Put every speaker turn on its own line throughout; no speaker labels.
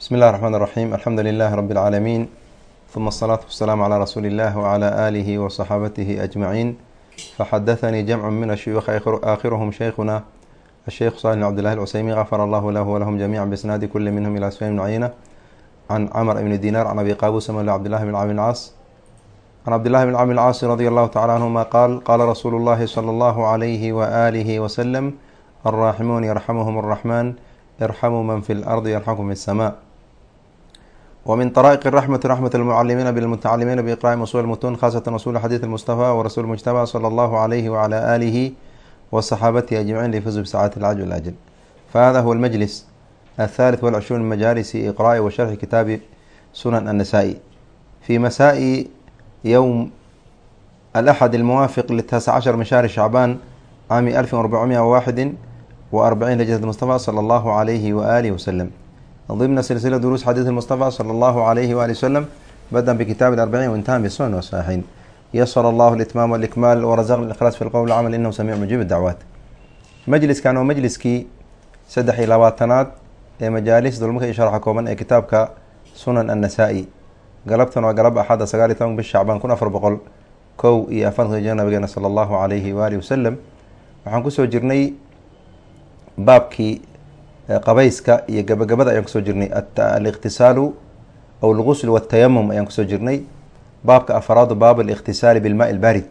bismi اllahi الرحmn الرaxيm alxamdu lilah rb اlcaalamiin ثuma الصlaaةu waالsalaam عlى rasuuli اllah wعlى alihi وصaxaabatihi أجmaciin faxadaثanii jamcu min ashuyuuخ aakhiruhm shaykhuna الsheikh salح bn cbdillahi اlcuseymin gafar allahu lahu walahum jamica bisnaadi kuli minhm ilى sufyan bn cayna can camr ibni dinar can abi qaabusa mawla cbdillahi bn camr caas can cabdillahi bn camr caasi radi allahu tacala canhuma qaal qaala rasuulu llahi salى allahu عalayhi waalihi waslm alraaximuun yarxamuhm الraxman irxamuu man fi lardi yarxamkum fi الsma wmin طrائq الرحmة رحmة المcalimiina bاlmتacalimiina بإqrاءi usul الmtun khasة usul xadيث المصطفى wrasuل mجتبى slى اllah عlyh وعlى آlih وصxaabatihi أجمعين lfuz bsacاaت الcج الأجل fahada huwa الmجlis الثالث والعشhrون من majaalis إqrاءi وشharxi kitaabi sunan النsائي في masاءi yوم الأxد المwaafiq لتاسع cشhر min شhهر شhعbاn cami ألف وأربعمئة وواxد وأربعين hجرة المصطفى slى اllah عlyh وآlih وsلم ضمن سلسلة دروس xadيث المصطفى صلى الله عليه وآله وسلم بدأ بkتاب الأربعين وانتهى بسنن والصحيحين يسر الله الإتمام والإكمال ورزقنا الإخلاص في الqول والcمل إنه سميع مجيب الدعوات مجلسkan waa مجliskii saddex iyo labaatanaad ee majaalis dulmaka iyo sharxa kooban ee kitaabka sunan النسائي galabtan waa galab axada sagaal iyo toban bish shacbaan kun afar boqol kow iyo afartanka jir nabigeena salى الlahu عalayhi waalihi wasalam waxaan kusoo jirnay baabkii qabayska iyo gabagabada ayaan ku soo jirnay. Aliqtisaalu aw algusl wاtayamum ayaan ku soo jirnay. Baabka afaraadu baab aliqtisaali bilmaa ilbarid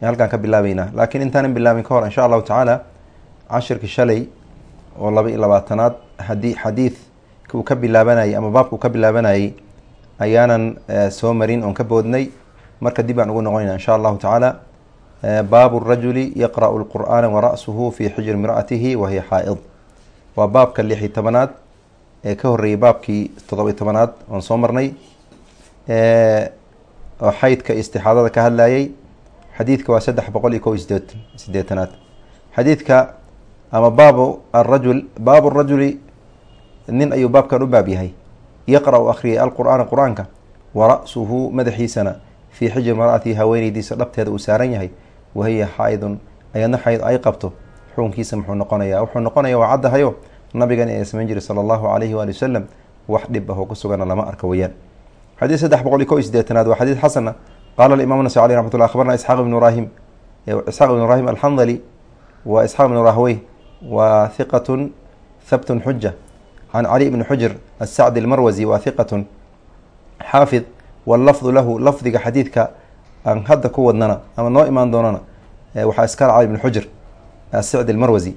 ayaan halkaan ka bilaabeynaa laakiin intaanan bilaabin ka hor insha allahu tacaala cashirkii shalay oo laba iyo labaatanaad haddii xadiidka uu ka bilaabanayay ama baabka uu ka bilaabanayay ayaanan soo marin oon ka boodnay. Marka dib aan ugu noqonayna insha allahu tacaala baabu rajuli yaqra'u lqur'aana wara'suhu fi xijri imra'atihi wahiya xaa'id waa baabka lix iyo tobanaad ee ka horreeyay baabkii toddoba iyo tobanaad oon soo marnay oo xaydka istixaadada ka hadlayay. Xadiidka waa saddex boqol iyo kow iyo sideet sideetanaad xadiidka ama baabu arajul baabu rajuli nin ayuu baabkan u baab yahay. Yaqra-u akhriyay alqur'aana qur'aanka wa ra-suhu madaxiisana fii xijri mar'atihi haweeneydiisa dhabteeda uu saaran yahay wahiya xaa-idun ayadna xayd ay qabto. Xukunkiisa muxuu noqonaya wuxuu noqonaya waa caddahayo nabigan ee samayn jiray sala allahu alayhi waali wasalam wax dhib ah oo ku sugana lama arka weyaan xadiid saddex boqol iyo ko iyo sideetanaad waa xadiid xasana. Qaala alimaam nasai aleh raxmat llah akhbarna isxaaq ibnu ibrahim isxaaq ibnu ibrahim alxandali wa isxaaq ibnu rahwey wa hiqatun thabtun xuja can cali ibni xujr asacdi almarwasi wa hiqatun xaafid wallafdu lahu lafdiga xadiidka aan hadda ku wadnana ama noo imaan doonana waxaa iskala cali ibni xujr asicdi almarwasi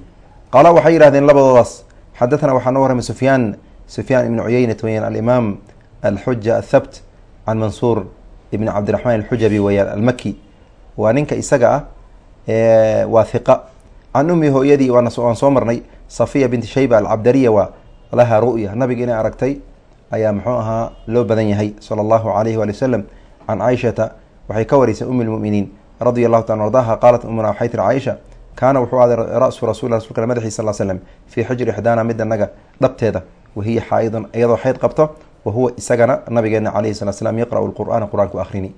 qaala waxay yihahdeen labadoodaas xadathana waxaa noo warramay sufyaan sufyaan ibnu cuyeynat weyaan alimaam alxuja athabt can mansuur ibni cabdiraxmaan alxujabi weyaan almaki waa ninka isaga ah waa hiqa can ummi hooyadii waan soo marnay safiya binti shayba alcabdariya waa laha ru'ya. Nabiga inay aragtay ayaa muxuu ahaa loo badan yahay sala allahu alayhi waali wasalam can caaishata waxay ka wareysay umi lmuminiin radia allahu taala ardaha qaalat umuna waxay tiri caaisha kaana wuxuu aaday ra-su rasul rasulka madaxii sal slm fii xijri ixdaana mid anaga dhabteeda wahiya xaa-idun iyadoo xayd qabto wa huwa isagana nabigeena calayhi salat slam yaqra'u lqur'aana qur'aanku akhrini.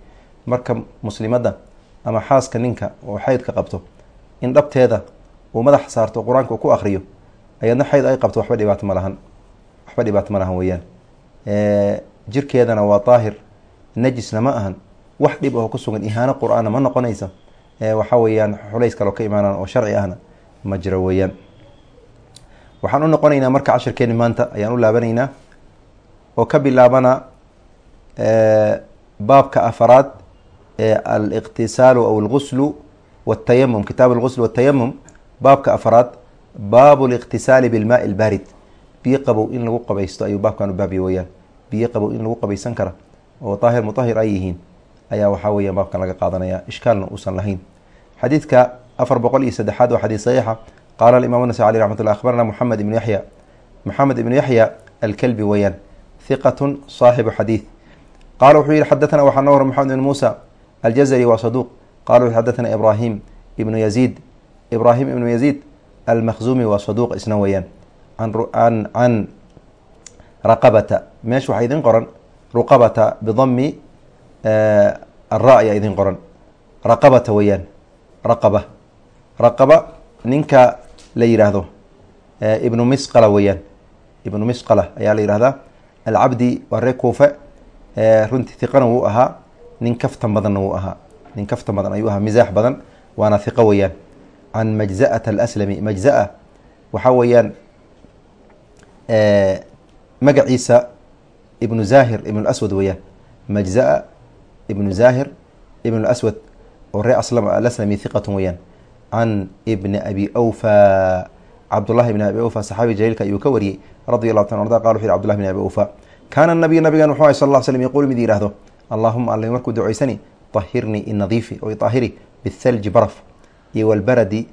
Marka muslimadda ama xaaska ninka oo xaydka qabto in dhabteeda uu madaxa saarto qur'aanka ku akhriyo ayadna xayd ay qabto waxba dhibaato ma lahan waxba dhibaato ma lahan jirkeedana waa daahir najisna ma ahan wax dhib oo ku sugan ihaano qur'aanna ma noqonaysa waxa weeyaan xulays kaloo ka imaanaan oo sharci ahna ma jiro weeyaan. Waxaan u noqonaynaa marka cashirkeeni maanta ayaan u laabanaynaa oo ka bilaabana baabka afaraad ee aliqtisaalu aw alguslu watayamum kitaab algusl watayamum baabka afaraad baabu liqtisaali bilmaai ilbaarid biyo qabow in lagu qabaysto ayuu baabkan u baabya weyaan biyo qabow in lagu qabaysan kara oo daahir mutahir ay yihiin ayaa waxaa weeyaan baabkan laga qaadanaya. Ishkaalna uusan lahayn xadiidka afar boqol iyo saddexaad waa xadiid saxiixa. Qaala alimaam nasai aleh raxmat llah akhbarna moxamed ibnu yaxya moxamed ibnu yaxya alkelbi weeyaan hiqatun saaxibu xadiid. Qaala wuxuu yihi xadathana waxaa noo hor moxamed ibn muusa aljazari waa saduuq qala wuxu xadathana ibraahim ibnu yaziid. Ibraahim ibnu yaziid almakhzumi waa saduuq isna weeyaan. An can raqabata. Meesha waxaa idin qoran. Ruqabata bidami ara ayaa idin qoran. Raqabata weeyaan raqaba. Raqaba ninka la yidhaahdo ibnu misqala weeyaan. Ibnu misqala ayaa la yihahdaa alcabdi waa reer kuufe runtii hiqana wuu ahaa nin kaftan badanna wuu ahaa. Nin kaftan badan ayuu ahaa misaax badan waana hiqo weeyaan. Can majza'ata alaslami majza-a waxaa weeyaan magaciisa ibnu zahir ibn aswad weeyaan. Majza-a ibnu zahir ibn aswad oo ree aslam alaslami hiqatun weeyaan. Can ibni abi awfa cabdullahi ibni abi awfa saxaabi jaliilka ayuu ka wariyey radi allahu ta arda qala wuxu yhi cbdullahi bn abi awfa kaana nabiy nabigan wuxuu ahay sal slm yaquul mid yihahdo allahuma alla markuu duceysani tahirnii inadiifi o iطaahiri bithalji baraf iyo walbaradi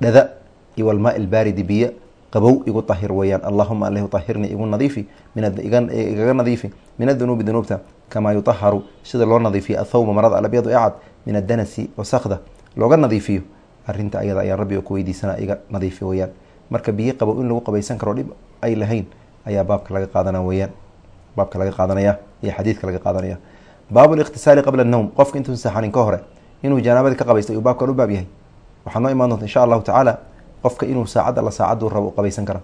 dhada iyo walmaa ilbaaridi biyo qabow igu tahir weeyaan. Allahuma alla tahirnii igu nadiifi igaga nadiifi min adunuubi dunuubta kamaa yutaharu sida loo nadiifiyo athawba marada alabyadu ee cad min adanasi wasakda looga nadiifiyo. Arinta ayada ayaan rabbi ku weydiisana iga nadiifi weyaan. Marka biyo qabow in lagu qabaysan karo dhib ay lahayn ayaa baabka laga qaadana weyaan. Baabka laga qaadanaya iyo xadiidka laga qaadanaya. Baabu liqtisaali qabla nowm qofka intuusan saxanin ka hore inuu janaabadii ka qabaysta ayuu baabkan u baab yahay. Waxaa noo imaan doonta insha allahu tacaala qofka inuu saacad alla saacaduu rabo u qabaysan kara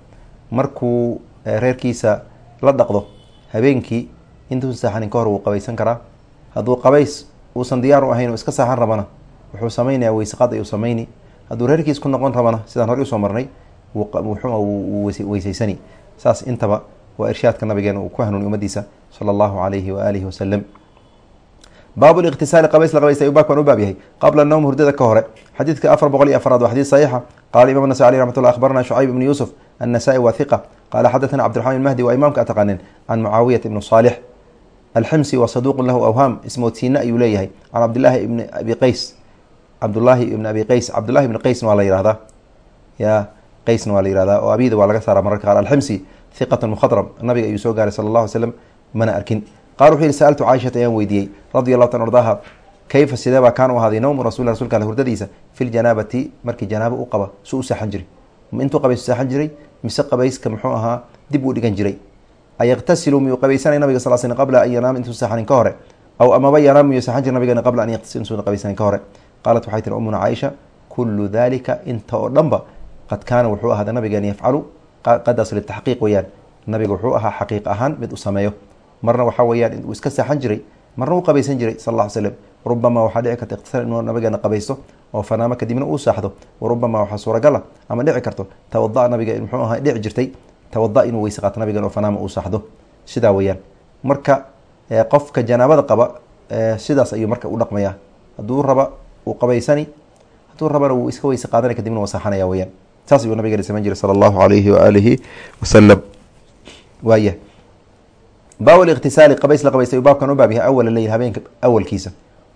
markuu reerkiisa la dhaqdo habeenkii intuusan saxanin ka hore wuu qabaysan karaa hadduu qabays uusan diyaar u ahayn oo iska saaxan rabana wuxuu samaynayaa weyseqaad ayuu samayni. Hadduu reerkiis ku noqon rabana sidaan horey u soo marnay weyseysani saas intaba waa irshaadka nabigeena uu ku hanuuniy umadiisa sala allahu alayhi waaalihi wasalam baabu liqtisaali qabays la qabaysta ayuu baabkan u baab yahay. Qabla nowm hurdada ka hore xadiidka afar boqol iyo afraad waa xadiid saxiixa. Qala imam nasai aleh raxmat llah akhbarana shucayb ibnu yuusuf annasai waa hiqa qaala xadathana cabdiraxman mahdi waa imaamka ataqaanin can mucaawiyat ibnu saalix alximsi wa saduuqun lahu awhaam ismoodsiina ayuu leeyahay. Can cabdillaahi ibni abi qays. Cabdullaahi ibni abi qays. Cabdullahi ibni qaysna waa la yihahdaa ya qaysna waa la yihahdaa oo abida waa laga saara mararka qaar. Alximsi hiqatan mukhadram. Nabiga ayuu soo gaaray sala allah alay slam mana arkin. Qala wuxuu yihi sa'altu caaishata ayaan weydiiyey. Radi allahu tan ardaaha kayfa sidee baa kaan u ahaaday nowmu rasul rasulka ale hurdadiisa? Fi ljanaabati markii janaabo u qaba su u saaxan jiray. Intuu qabaysu saaxan jiray mise qabayska muxuu ahaa dib uu dhigan jiray ayaqtasilu miyuu qabaysanay nabiga sal sl qabla an yanaam intuu saaxanin ka hore aw amaba yanaam miyuu saaxan jira nabigeena qabla an yaqtasil intuuna qabaysanin ka hore. Qaalat waxay tiri umuna caaisha kullu dalika inta oo dhanba qad kaana wuxuu ahaaday nabigeena yafcalu qadaas litaxqiiq weyaan nabiga wuxuu ahaa xaqiiq ahaan mid u sameeyo. Marna waxaa weyaan uu iska saaxan jiray marna uu qabaysan jiray sal ll slm rubama waxaa dhici karta iqtisaal inuu nabigeena qabaysto oo fanaamo kadibna uu saaxdo. Warubama waxaa suuragala ama dhici karto. Tawada nabiga muxuu aha dhici jirtay tawada inuu weyse qaato nabigen oo fanaama uu saaxdo sidaa weyaan marka qofka janaabada qaba sidaas ayuu marka u dhaqmayaa. Hadduu raba uu qabaysani hadduu rabana wuu iska weyse qaadanay kadibna waa saaxanaya weyaan saas ayuu nabigeena samayn jiray sala allahu alayhi waaalihi wasalam waaya baab liqtisaali qabays la qabaystay baabkan u baab awala leyl habeenka awalkiisa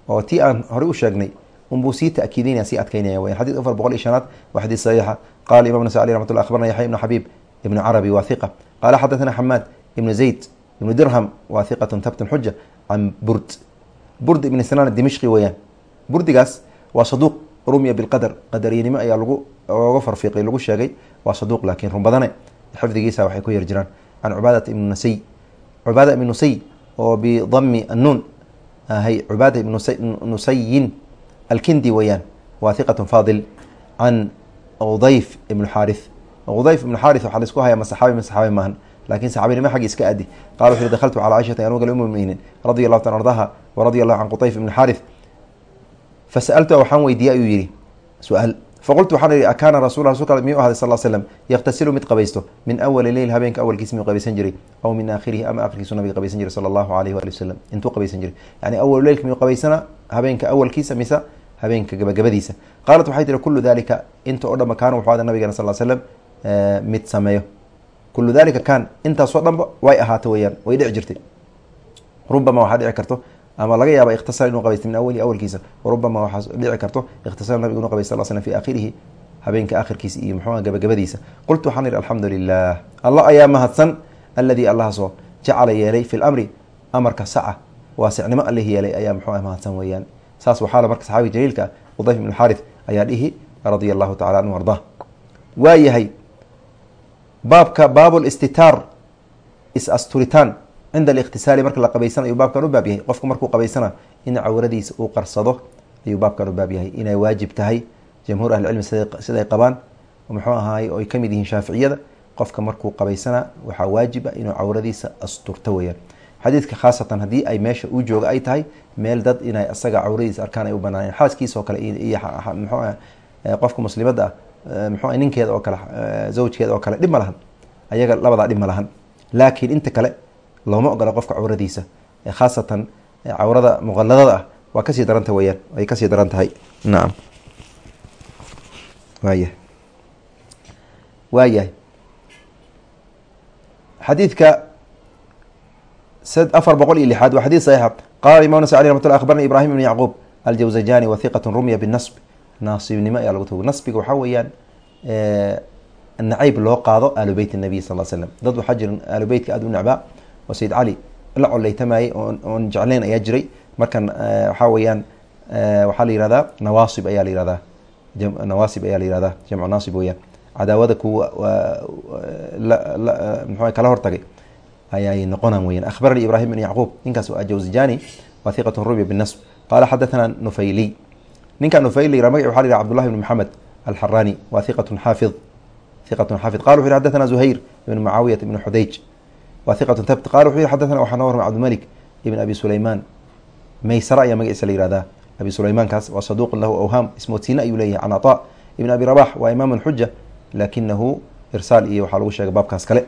oo tii aan horey u sheegnay unbuu sii ta'kiidinaya sii adkaynaya weyan xadid afar boqol iyo shanaad waa xadiid saxiixa. Qala imam nasa llah akhbarna yaxya ibnu xabiib ibnu carabi waa hiqa qaala xadathana xamaad ibnu zayd ibnu dirham waa hiqatun tabtun xuja can burd. Burd ibn sinaan dimishqi weeyaan burdigaas waa saduuq rumiya bilqadar. Qadaryanimo ayaa lagu oga farfiiqay lagu sheegay waa saduuq laakiin run badane. Xifdigiisa waxay ku yar jiraan. Can cubaadat ibnu nasay cubaada ibn nusay oo bidami annuun hay cubaada ibn nusayin alkindi weeyaan waa hiqatun faadil can udayf ibnu xaarith udayf ibnu xaarith waxaa la isku hayaa ma saxaabi ma saxaabi maahan laakiin saxaabinimo xaggi iska adi qala wuxu uhi dakhaltu calaa caishata an gal umuminin radi allahu tan ardaha waradia allahu can qutayf ibni xaarith fasa'altu waxaan weydiiyey ayuu yihi su'aal. Faqultu waxaan ihi akaana rasul rasulka miyuu ahday sal slam yaqtasilu mid qabaysto. Min awali leyl habeenka awalkiisa miyuu qabaysan jiray? Aw min aakhirihi ama akhirkiisu nabiga qabaysan jiray sala allahu alayh waali wasalam intuu qabaysan jiray. Yani awal leylka miyuu qabaysana habeenka awalkiisa mise habeenka gabagabadiisa. Qaalat waxay tihi kulu dalika inta oo dhanba kaana wuxuu ahday nabigeena sal slam mid sameeyo. Kulu dalika kaan intaasoo dhanba way ahaata weyaan way dhici jirtay. Rubama waxaa dhici karto ama laga yaaba ikhtisar inuu qabaysta min awalihi awalkiisa warubama waxaa dhici karto ikhtisar nabigu inu qabay sal slam fi aakhirihi habeenka akhirkiisa iyo muxuuha gabagabadiisa. Qultu waxaan ihi alxamdu lilah allah ayaa mahadsan alladii allahaasoo jacala yeelay fi lamri amarka saca waasicnimo allih yeelay ayaa muxuu ah mahadsan weeyaan. Saas waxaala marka saxaabiga jaliilka udayf ibn xaarith ayaa dhihi radia allahu tacala anhu ardah waa yahay baabka baab listitaar is-asturitaan cinda alikhtisaali marka la qabaysana ayuu baabkan u baab yahay. Qofku markuu qabaysana in cawradiisa uu qarsado ayuu baabkan u baab yahay. Inay waajib tahay jamhuur ahlicilmi siday qabaan muxuu ahaay oy ka mid yihiin shaaficiyada qofka markuu qabaysana waxaa waajiba inuu cawradiisa asturto weyaan xadiidka khaasatan haddii ay meesha uu jooga ay tahay meel dad inay asaga cawradiisa arkaan ay u banaaneen xaaskiisa oo kale iyo mxuu qofka muslimadda ah mxuu ninkeeda oo kale zawjkeeda oo kale dhib ayaga labadaa dhib ma lahan. Inta kale looma ogola qofka cawradiisa khaasatan cawrada muqaladada ah. Waa ka sii daranta weyaan ay ka sii daran tahay. Afar boqol iyo lixaad waa xadid saxiixa qala imam nas alي ramat naasibnimo ayaa lagu tog nasbiga waxaa weeyaan nacayb loo qaado aalu beyt sal slam dad waxaa jira aalu aad u necbaa oo sayid cali la coleytamayey oon jecleyn ayaa jiray. Markan waxaa weeyaan waxaa la yihahdaa nawaasib ayaa la yihahdaa nawaasib ayaa la yihahdaa jamcu naasib weyaan cadaawada kuwa mxu kala hortagay ayay noqonaan weyan akhbarani ibrahim bn yacquub ninkaas ajawzijani wa hiqat ruby binasb qala xadathana nufayliy ninka nufayli magaci waxa la yihah cbdullahi bn maxamed alxarani wa hiqatun xaafid hiqatun xaafid qala wuxu yhi xadathana zuhayr ibn mucaawiyat ibn xudayj wa hiqatun thabt qala wuxu yihi xadathana waxaa noo warmay cabdimalik ibn abi sulayman maysara ayaa magaciisa la yihahdaa abi sulaymankaas waa saduqun lahu awham ismoodsiine ayuu leeyahay can aطa ibn abi rabax waa imaam xuja lakinahu irsaal iyo waxaa lagu sheegay baabkaas kale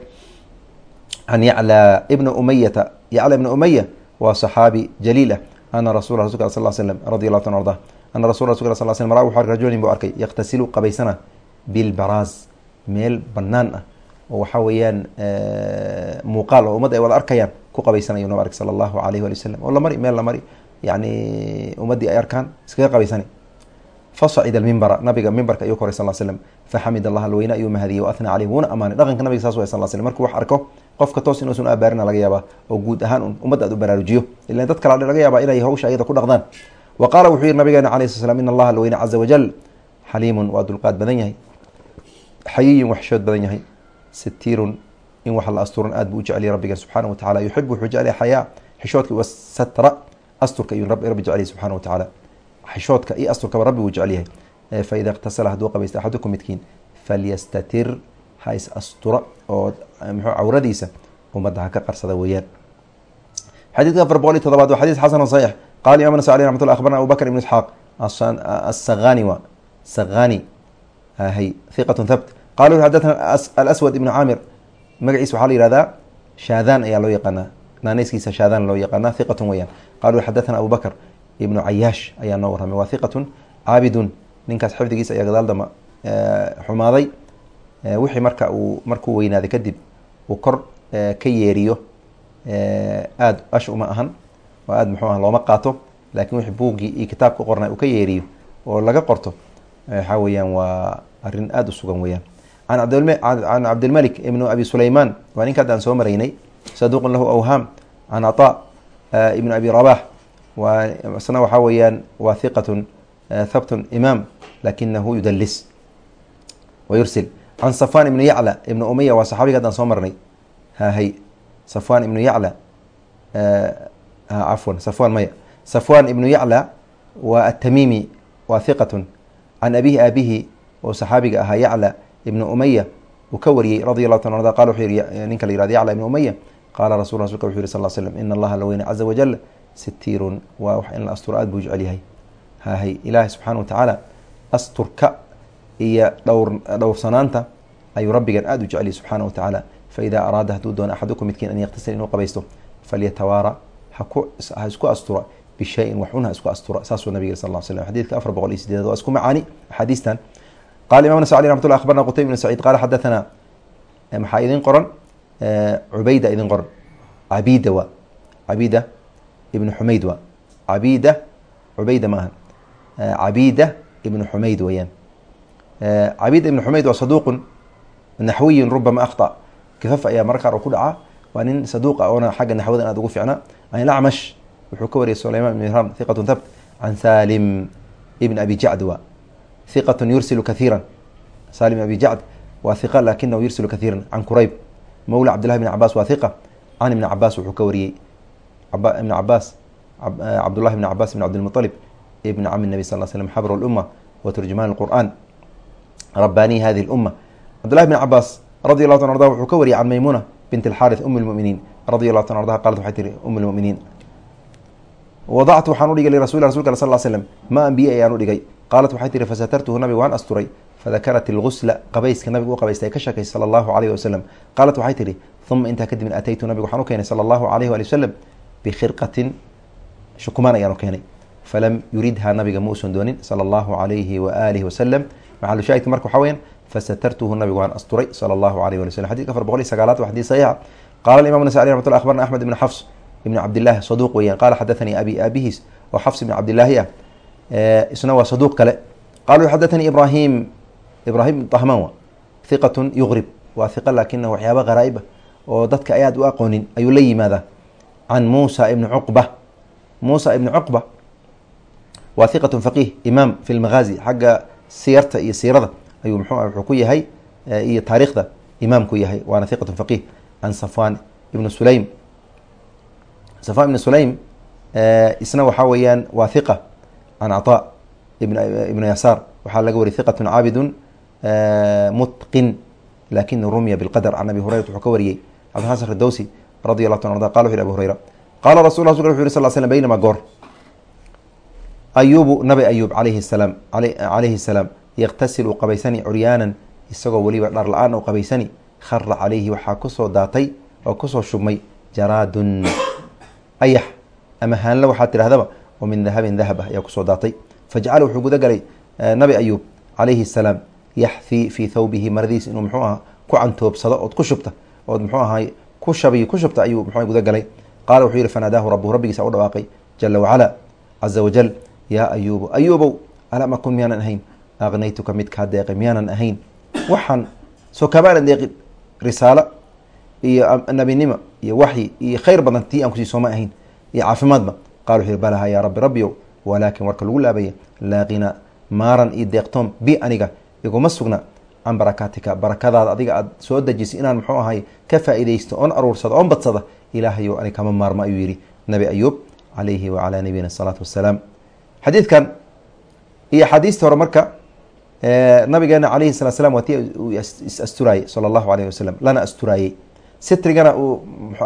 can yaclى ibna umayata yacla ibna umaya waa صaxaabi jaliilah ana rasul rasulka sal slm radi allahu ta arda ana rasul sal slm ra wuxu rajulin buu arkay yakhtasilu qabaysana bilbaraaz meel banaan ah oo waxaa weeyaan muuqaal oo ummadda ay wada arkayaan ku qabaysanayo nab sala allahu alayh wali wasalam oo la mari meel la mari yani ummaddii ay arkaan iskaga qabaysani fasacida mimbara nabiga mimbarka ayuu koray sal slm faxamid allah alweyne ayuu mahadiyey wa athnaa caleyh wuuna amaanay dhaqanka nabiga saas way sal slm markuu wax arko qofka toos inuusan u abaarina laga yaabaa oo guud ahaan ummadda aad u baraarujiyo ilan dad kale laga yaabaa inay hawsha ayada ku dhaqdaan wa qaala wuxuu yihi nabigeena alayh sl slam in allaha alweyne caza wajal xaliimun waa dulqaad badan yahay. Xayiyun waxshood badan yahay. Sitiirun in wax la asturan aad buu u jecelyay rabbiga subxaana wa tacala yuxib wuxuu jeclaya xayaa. Xishoodka wasatra asturka ayuu rabbi jecelyay subxana wa tacaala. Xishoodka iyo asturkaba rabbi wuu jecelyahay faida اktasala hadduu qabaysta axadukum midkiin falyastatir ha is astura oo mxuu cawradiisa ummadda ha ka qarsada weeyaan. Xadiidka afar boqol iyo todobaad waa xadis xasan صaxiix qala imam nas alي ramat lla akhbarna abu bakr ibn isxaaq asagani wa sagani hy hiqat thabt qala xadathna alaswad ibn caamir magaciisa waxaa la yihahdaa shaadan ayaa loo yaqaanaa naaneyskiisa shaadan loo yaqaana hiqatun weyaan qalu xadathana abu bakr ibnu cayaash ayaa noo warramay waa hiqatun caabidun ninkaas xifdigiisa ayaa gadaal dama xumaaday wixii marka uu markuu weynaaday kadib uu kor ka yeeriyo aada ash uma ahan oo aada muxuu ah looma qaato laakiin wixii buuggii iyo kitaabka qornay uu ka yeeriyo oo laga qorto waxaa weeyaan waa arrin aada u sugan weeyaan. An can cabdilmalik ibnu abi sulayman waa ninka hadda aan soo maraynay saduuqun lahu awhaam can caطa ibnu abi rabax waa waxaa weeyaan waa hiqatun thabtun imaam lakinahu yudalis wa yursil. Can safan ibnu yacla ibnu umaya waa saxaabiga haddaan soo marnay. Hahay safwan ibnu yacla cafwan safwan maya safwan ibnu yacla waa atamimi waa hiqatun can abihi aabihi oo saxaabiga ahaa yacla ibnu umaya uu ka wariyey radi allahu ta qala wuxuu yihi ninka la yihahdo yacla ibnu umaya qaala rasul rasulka wuxu yhi sal slm ina allaha laweyne caza wajal sitiirun waa wax in la asturo aada buu jecel yahay. Hahay ilaahay subxaana wa tacaala asturka iyo dhowr dhowrsanaanta ayuu rabbigan aada u jecelyay subxaana wa tacaala faida araada hadduu doono axadukum midkiin an yaktasil inuu qabaysto falyatawaara ha isku astura bishayin waxun ha isku astura. Saasuu nabig sal slam xadidka afar boqol iyo sideedaad waa isku macaani axaadiistan. Qala imam nas ali ramat llah abarna qutayb ibn saciid qala xadathana maxaa idin qoran? Cubayda idin qoran. Cabida wa. Cabida ibn xumayd wa. Cabida cubayda maaha cabida ibn xumayd weyaan cabida ibn xumayd waa saduuqun naxwiyun rubama akhطa kafaf ayaa marka qaar ku dhacaa waa nin saduuqa oona xagga naxwada inaad ugu ficnaa an acmash wuxuu ka wariyay sulayman ibn hram hiqat thabt can salim ibn abi jacd wa. Hiqatu yursilu kaiira salim abi jacd waa hiqa lakinahu yursilu kaiira can kurayb mawla cabdillahi bn cabaas waa hiqa can ibni cabaas wuxuu ka wariyey ibn cabaas cabdullahi bn cabaas ibn cabdilmualib ibn cami nabi sal slm xabru lumma wa turjumaan qur'an rabbaniy hadihi اlumma cabdullahi bn cabaas radi allahu ta arda wuxuu ka wariyay can eh, maymuna bint alxaarith um lmuminiin radi allahu ta ardaha qalat waxay tihi um lmuminiin wadactu waxaan udhigay lirasul rasulka al sal l slm ma an biyo ayaan udhigay qaalat waxay tihi fasatartuhu nabiga waan asturay. Fadakarat ilgusla qabayska nabiga u qabaystay ka sheekay sala allahu alayh wasalam qaalat waxay tihi uma intaa kadibna ataytu nabiga waxaan u keenay sala allahu alayh wali wasalam bikhirqatin shukumaan ayaan u keenay. Falam yuridha nabiga ma usan doonin sala allahu alayhi waaalihi wasalam maxalushaahidka marka waxaa weyaan fasatartuhu nabiga waan asturay sala allahu alayh wali wslam xadidka afar boqol iyo sagaalaad wa xadis saxiixa qala imam nasai ramat lla abarna axmed ibn xafs ibn cabdillahi saduuq weeyaan qala xadathanii abi aabihiis oo xafs ibn cabdillaahi ah isna waa saduuq kale qala xadathanii ibrahim ibrahim tahman wa hiqatun yugrib waa hiqa laakina waxyaaba gharaaib ah oo dadka ayaad u aqoonin ayuu la yimaadaa can muusa ibni cuqba muusa ibni cuqba waa hiqatun faqih imaam fi lmaghazi xagga siyarta iyo siirada ayuu mxu wuxuu ku yahay iyo taariikhda imaam ku yahay waana hiqatun faqih can safwan ibnu sulaym safwan ibnu sulaym isna waxaa weeyaan waa hiqa can caطa ibnu yasaar waxaa laga wariyay hiqatun caabidun mutqin laakiin rumya bilqadr can abi hurayrat wuxuu ka wariyey cabdixasan ridowsi radi allahu ta arda qala wuxu yhi abu hurayra qala rasul wuxu yhi sal slm baynama goor ayubu nabi ayuub alayhi salaam calayhi salaam yaqtasil qabaysani curyaanan isagoo weliba dhar la'aan u qabaysani khara calayhi waxaa ku soo daatay oo ku soo shubmay jaraadun ayax ama haanla waxaa tidhahdaba oo min dahabin dahab ah ayaa ku soo daatay. Fajacala wuxuu guda galay nabi ayuub calayhi salaam yaxfi fii thawbihi maradiis inuu muxuu aha ku cantoobsado ood ku shubta ood muxuu ahay ku shabiy ku shubta ayuu muxuu guda galay. Qaala wuxuu yihi fanaadaahu rabuhu rabbigiisa u dhawaaqay jala wacala caza wajal yaa ayuubu ayuubow alam akun miyaanan ahayn aqnaytuka mid kaa deeqay miyaanan ahayn. Waxaan soo deeqin risaalo iyo nabinimo iyo waxyi iyo khayr badan tii aan ku sii sooma ahayn iyo caafimaadba. Qala wuxuu yihi balaha yaa rabbi rabbiyow walaakin warka lagu laabaya laa maaran iyo deeqtoom bi aniga iguma sugna can barakaatika barakadaada adiga aada soo dejisay inaan muxuu ahay ka faa-ideysto oon aruursado oon badsada ilaahayo ani kama maarmo ayuu yihi nabi ayuub calayhi wacalaa nabiyina asalaatu wassalaam. Xadiidkan iyo axaadiistii hore marka nabigeena calayhi salat slam waa is asturaayey sala allahu alayh wasalam lana asturaayey sitrigana uu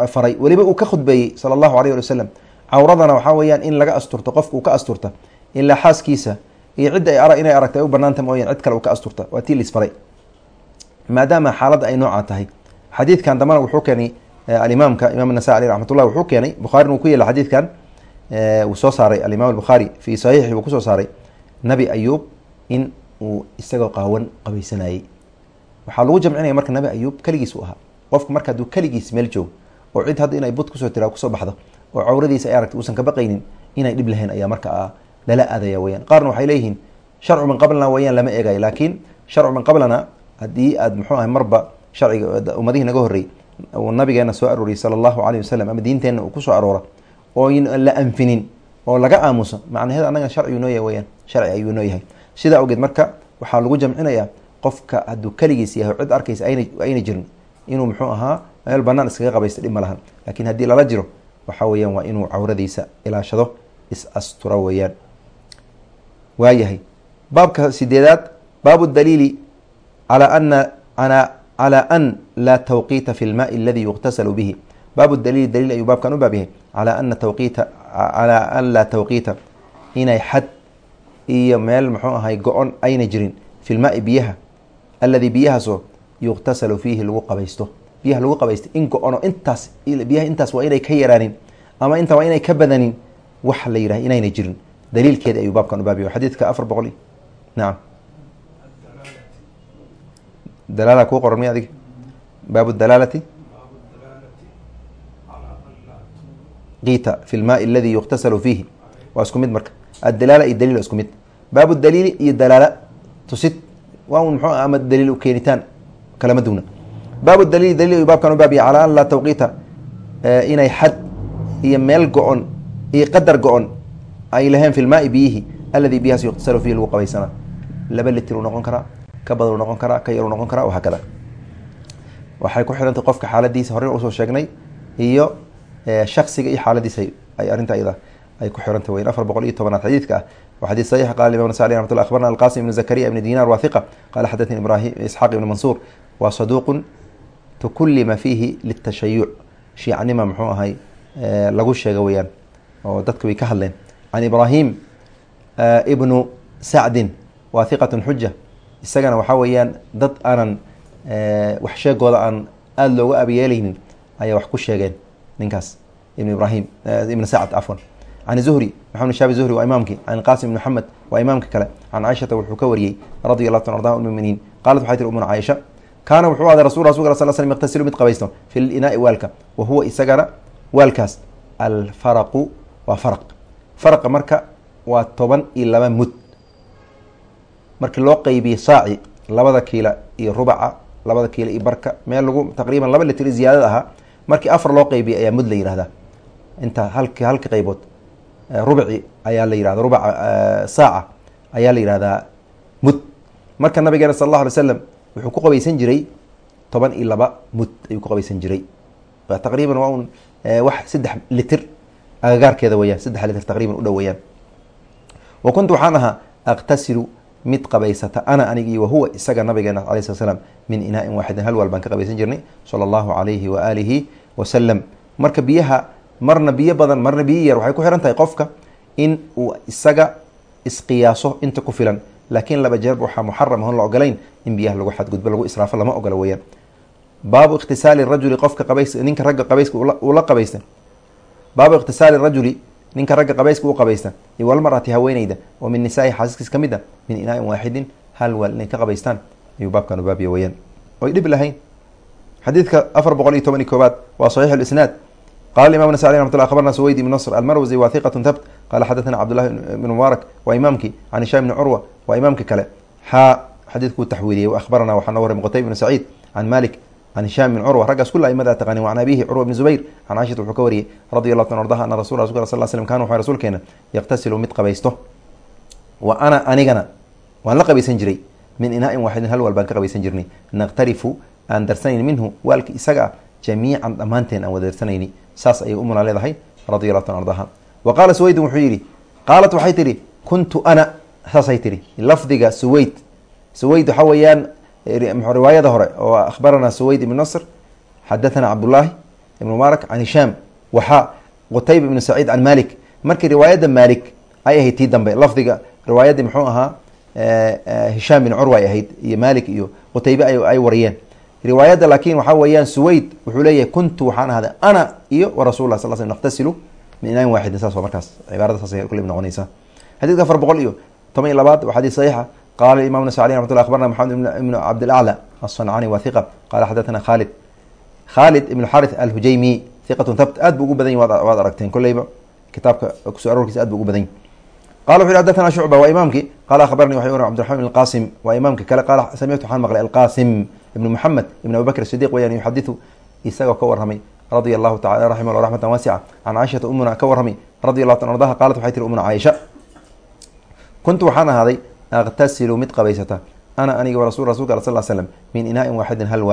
faray weliba uu ka khudbeeyey sala allahu alayh ali wasalam cawradana waxaa weeyaan in laga asturto qofka uu ka asturta ilaa xaaskiisa iyo cidda ay inay aragta ay u banaanta mooyaan cid kale uu ka asturta waa tii lisfaray maadaama xaaladda ay noocaa tahay. Xadiidkan dambana wuxuu keenay alimaamka imaam nasa aleh raxmat ullah wuxuu keenay bukhaarina uu ku yeela xadiidkan wuu soo saaray alimaam albukhaari fii saxiixi buu ku soo saaray nabi ayuub in uu isagoo qaawan qabaysanayey waxaa lagu jamcinaya marka nabi ayuub keligiis ahaa. Qofku marka hadduu keligiis meel joogo oo cid hadda inay bud ku soo tiraa ku soo baxdo oo cawradiisa ay aragta uusan ka baqaynin inay dhib lahayn ayaa marka lala aadaya weyaan qaarna waxay leeyihiin sharcu min qablana weyaan lama eegayo laakiin sharcu min qablana haddii aad muxuu ahay marba sharciga ummadihii naga horrey uu nabigeena soo arooriyey sala allahu alayh wasalam ama diinteenna uu ku soo aroora oo la anfinin oo laga aamuso macnaheed annaga sharcigu noo yahay weyaan sharci ayuu noo yahay sidaa awgeed marka waxaa lagu jamcinayaa qofka hadduu keligiis yahay cid arkaysa ayna jirin inuu muxuu ahaa meel banaan iskaga qabaysta dhib ma lahan. Laakiin haddii lala jiro waxaa weyaan waa inuu cawradiisa ilaashado is astura weeyaan. Waayahay baabka sideedaad baabu daliili calaa ana calaa an laa tawqiita fi lmaai aladi yuqtasalu bihi. Baabu daliili daliil ayuu baabkan u baab yahay calaa ana tawqiita calaa an laa tawqiita inay xad iyo meel muxuu ahay go-on ayna jirin fi lmaai biyaha alladii biyahaasoo yuqtasalu fiihi lagu qabaysto. Biyaha lagu qabaysto in go-ono intaas biyaha intaas waa inay ka yaraanin ama intaa waa inay ka badanin wax la yidhah inayna jirin. Daliilkeeda ayuu baabkan u baabiya xadiidka afar boqol nacam dalaala kuu qoran miya adig? Baabu dalaalati? Qiita fi lmaai aladi yuqtasalu fiihi. Waa isku mid marka. Addalaala iyo daliil isku mid baabu daliili iyo dalaala tusid muxuu ama daliil keenitaan kalama baabu daliili daliil ayuu baabkan baabiya calaa an laa tawqiita inay xad iyo meel go-on iyo qadar go-on ay laheen fi lmaai biyihi alladii biyahaas yuqtasalu fiihi lagu qabaysanaa laba litir noqon karaa ka badan noqon karaa ka yar u noqon karaa wahaakada waxay ku xirantay qofka xaaladiisa horena u soo sheegnay iyo shaksiga iyo xaaladiisa ay arrinta iyada ay ku xirantay weyn afar boqol iyo tobanaad xadiidka ah wa xadiid saxiix qala imam nasa alih ramat llah akhbarna alqasim ibn zakariya ibn dinar wa hiqa qala xadathani ibrahim isxaaq ibn mansuur wa saduuqun tukullima fiihi litashayuc shiicnima muxuu ahay lagu sheega weyaan oo dadka way ka hadleen can ibraahim ibnu sacdin waa hiqatun xuja isagana waxaa weeyaan dad aanan wax sheegooda aan aada looga abayeelaynin ayaa wax ku sheegeen ninkaas ibn ibrahim ibn sacd cafwan can zuhri maxamed shaabi zuhri waa imaamkii can qasim ibn maxamed waa imaamka kale can caaishata wuxuu ka wariyey radi allahu ta arda muminiin qaalat waxay tiri umuna caaisha kaana wuxuu ahday rasul rasulka sal slm yaqtasilu mid qabaysto fi linaai waalka wa huwa isagana waalkaas alfaraqu waa faraq faraqa marka waa toban iyo laba mud markii loo qeybiyey saaci labada kiila iyo rubaca labada kiila iyo barka meel lagu taqriiban laba litr ziyaadada ahaa markii afar loo qeybiyay ayaa rubici ayaa la yihahda rubaca saaca ayaa la yihahdaa mud. Marka nabigeena sal allahu alay slam wuxuu ku qabaysan jiray toban iyo laba mud ayuu ku qabaysan jiray. Taqriiban waa un wax saddex litir agagaarkeeda weyaan saddex litir taqriiban u dhow weyaan wa kuntu waxaan ahaa aqtasilu mid qabaysata ana anigi wahuwa isaga nabigeena alay slat slam min inaain waaxidin. Hal waal baan ka qabaysan jirnay sala allahu alayhi wa aalihi wasalam marka biyaha marna biyo badan marna biyo yar waxay ku xihan tahay qofka in uu isaga isqiyaaso inta ku filan. Laakiin laba jeerba waxaa muxaram oon la ogolayn in biyaha lagu xadgudbo lagu israafo lama ogola weyaan baabu ikhtisaali rajuli qofka qabays ninka ragga qabayska ula qabaysta. Baabu ikhtisaali rajuli ninka ragga qabayska u qabaysta. Iyo walmarati haweeneyda oo min nisaai xaasaskiis ka mid a min inaain waaxidin hal waal inay ka qabaystaan. Ayuu baabkan ubaabiya weyaan oy dhib lahayn. Xadiidka afar boqol iyo toban iyo koobaad waa saxiix lisnaad qala imam nasai alي ramat abarna suweyd ibn nasr almarwzi wa hiqat tabt qala xadathana cabdullahi ibn mubaarak waa imaamki can hishaam ibni curwa waa imaamki kale xaa xadiidkuu taxwiiliyey akhbarana waxaa noo warray qutayb ibn saciid can malik can hishaam ibn curwa raggaas kula aimada taqanin an abihi curwa ibn zubayr can caishata wuxuu ka wariyey radi allahu tan ardaha ana rasul rasulka sal slm kana wuxu rasuulkeena yaqtasilu mid qabaysto wa ana anigana waan la qabaysan jiray min inaain waaxidin hal waal baan ka qabaysan jirnay naqtarifu aan darsanayn minhu waalki isaga ah jamiican dhammaanteen aan wada darsanayni saas ayay umuna leedahay radi allahu tan ardaha wa qaala suweydin wuxuu yidhi qaalat waxay tihi kuntu ana saasay tihi lafdiga suweyd suweyd waxaa weeyaan riwaayada hore oo akhbarana suweyd ibn nasr xadathana cabdullaahi ibn mubaarak can hishaam. Waxaa qutayba ibnu saciid can malik markii riwaayadda malik ay ahayd tii dambe lafdiga riwaayaddii muxuu ahaa hishaam bin curwa ay ahayd iyo malik iyo qutaybe ay wariyeen riwaayadda laakiin waxaa weeyaan suweyd wuxuu leeyahay kuntu waxaan ahada ana iyo warasulla sal sl naktasilu min inaan waaxidin saas markaas cibaarada saas kulib noqonaysa xadiidka afar boqol iyo toban iyo labaad waa xadiis saxiixa. Qala imam nasacalin raxmatulah abarna maxamed ibnu cabdilacla asancani wa hiqa qala xadathana khalid. Khalid ibn xarith alhujaymi hiqatun thabt aad buu ugu badan yahi waad aragteen kolleyba. Kitaabka kuso aroorkiisa aad buu ugu badan yahy qala wuxu yhi shucba waa imaamki qala akhbarani waxay oran cbdiraxman ibn waa imaamki kale qala samictu waxaan maqlay alqasim ibn moxamed ibn abi sidiq weyaan yuxadiثu isagoo ka warramay radia allahu tacala raximah raxmatan waasica can caaishata umuna ka warramay radi allahu ta ardaha qaalat waxay tihi umuna caaisha kuntu waxaan ahaaday aqtasilu mid qabaysata ana aniga rasul rasulka al sal slm min inaain waaxidin hal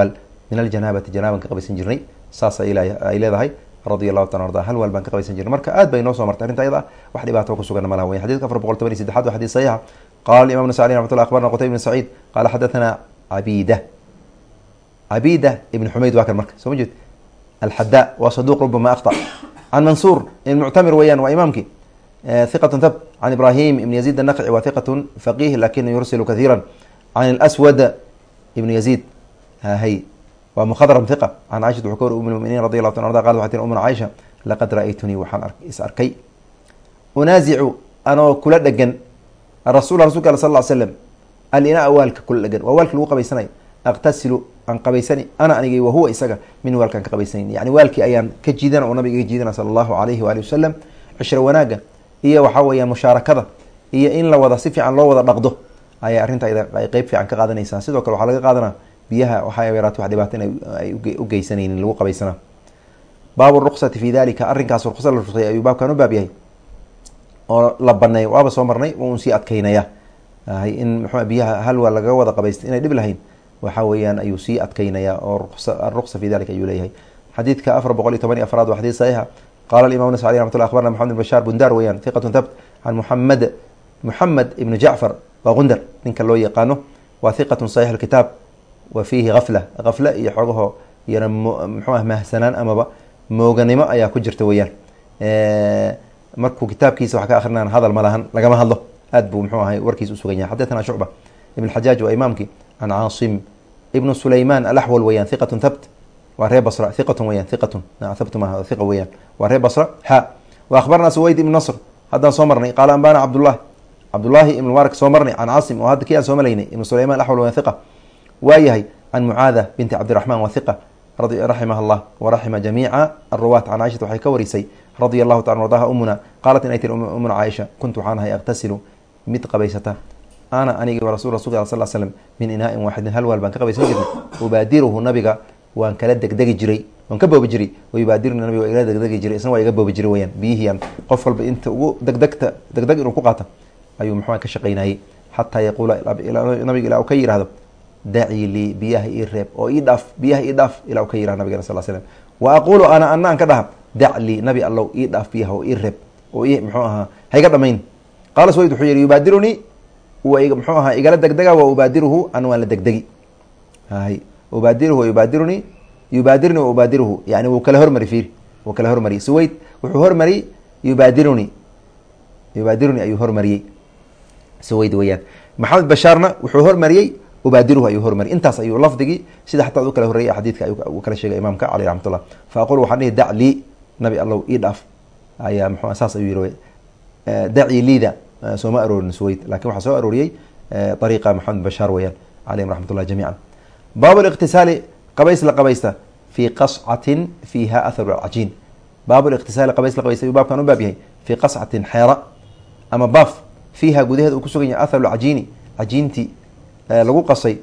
min aljanaabati janaaban ka qabaysan jirnay saas ay leedahay radi allahu tan arda hal waal baan ka qabaysan jirna marka aad bay noo soo martay arrinta ayada wax dhibaato kusuganna malaha weyan xadidka afar boqol toban iyo sadexad wa xadis saxiixa. Qala imam nasai alih raxmatullah akbarna qutayb ibn saciid qaala xadathana cabida cabida ibn xumayd waa kan marka. Soo ma jeed? Alxada waa saduq rubama akhta. Can mansuur muctamir weeyaan waa imaamkii. Eh, hiqatun thab can ibrahim ibn yaziid annaqci waa hiqatun faqih lakina yursilu kathiira can alswad ibn yaziid. Ah, Hay waa mkhadram hiqa can caishat wuxuu ka wari um lmuminiin radi allahu ta arda qalat waxay tii umna caaisha laqad ra'aytunii waxaan is arkay. Unaazicu anoo kula dhegan rasul rasulka al sal ll slam alinaa waalka kula dhegan. Waa waalki lagu qabaysanayo. Aqtasilu aan qabaysani ana anigay wahuwa isaga min waalkaan ka qabaysanan yani waalkii ayaan ka jiidana oo nabiga ka jiidana sala allahu alayhi waali wasalam cishro wanaaga iyo waxaa weeyaan mushaarakada iyo in la wada si fiican loo wada dhaqdo ayay arrinta qeyb fiican ka qaadanaysaa sidoo kale waxaa laga qaadanaa biyaha waxaa yaraata wax dhibaato in ay ugeysanaynin lagu qabaysanaa baabu ruksati fi dalika arrinkaas ruqsa la ruqsay ayuu baabkan u baab yahay. Oo la baneeyo waaba soo marnay un sii adkaynaya. In mxu biyaha halwa lagaga wada qabaysta inay dhib lahayn waxa weeyaan ayuu sii adkaynaya oo aruqsa fi dalika ayuu leeyahay. Xadiidka afar boqol iyo toban iyo afraad waa xadid saxiixa. Qala imam nas alي ramat llah abarna maxamed ibn bashaar bundar weyaan hiqatu thabt can muxamed muxamed ibn jacfar waa gundar ninka loo yaqaano waa hiqatu saxiix alkitaab wa fiihi gafla iyo xogaho iyona mxuu ah mahsanaan amaba mooganimo ayaa ku jirta weyaan markuu kitaabkiisa wax ka akrinaan hadal ma lagama hadlo. Aad buu mxuu ahay warkiisa usugan yahay. Xadetana shucba ibn xajaaj waa imaamkii can caasim ibnu sulayman alaxwal weyaan hiqatun thabt. Waa ree basra hiqatun weyaan hiqatun thabt maaha hiqa weyaan waa ree basra xa wa suwayd ibn nasr. Haddaan soo marnay qaala ambana cabdullah cabdullaahi ibn mubarak soo marnay can caasim oo hadda kii aan soo malaynay ibnu sulayman alaxwal waa hiqa waa yahay can mucaada binti cabdiraxman waa hiqa raximah allah waraxima jamiica. Aruwaat can caaishata waxay ka warisay radia allahu taala ardaha umuna qaalat inay tiri umuna caaisha kuntu waxaan ahay aqtasilu mid qabaysata. Ana anigi rasul rasulka al sal slm min inaa-in waaxidin hal baan ka qabaysan jirnay. Ubaadiruhu nabiga waan kala degdegi jiray waan ka boobi jiray. Wayubaadiruni nabiga waa igala degdegi jiray isna waa iga boobi jiray weyaan biyihiian qof walba inta ugu degdegta degdeg inuu ku qaata ayuu muxua ka shaqaynayay. Xataa yaquula nabiga ilaa u ka yihahdo daci lii biyaha ii reeb oo ii dhaaf biyaha ii dhaaf ilaa u ka yihahdo nabigana sal slm wa aqulu ana ana an ka dhaha dac nabi allow ii dhaaf biyaha oo ii reeb oo i ahaa hayga dhamayn. Qaala swayd wuxuu yihi yubaadirunii muxuu ahaa igala degdega wa ubaadiruhu an waan la degdegi. Hay ubaadiruhu wa yubaadirunii yubaadirnii wa ubaadiruhu. Yani wuu kala hormari fiir wuu kala hormariyey suwayd wuxuu hormariyey yubaadirunii yubaadirunii ayuu hormariyey. Suwayd weyaan maxamed bashaarna wuxuu hormariyey ubaadiruhu ayuu hormariyey intaas ayuu lafdigii sida xataa u kala xadiidka uu kala sheegay imaamka caleyh raxmat ullah fa waxaan dhihi dac lii nabi allow ii dhaaf. Ayaa mxu saas ayuu yihi daci liida sooma aroorin suwayd. Lakin waxaa soo arooriyey ariiqa maxamed bashaar weyaan caleyhim raxmat ullah jamiican. Baab liqtisaali qabays la qabaysta fii qascatin fiiha atharu cajiin baab liqtisaali qabays la qabaysta ayuu baabkan u baab yahay fii qascatin xeera. Ama baaf fiiha gudaheeda uu kusugan yahay atharu cajiini cajiintii lagu qasay.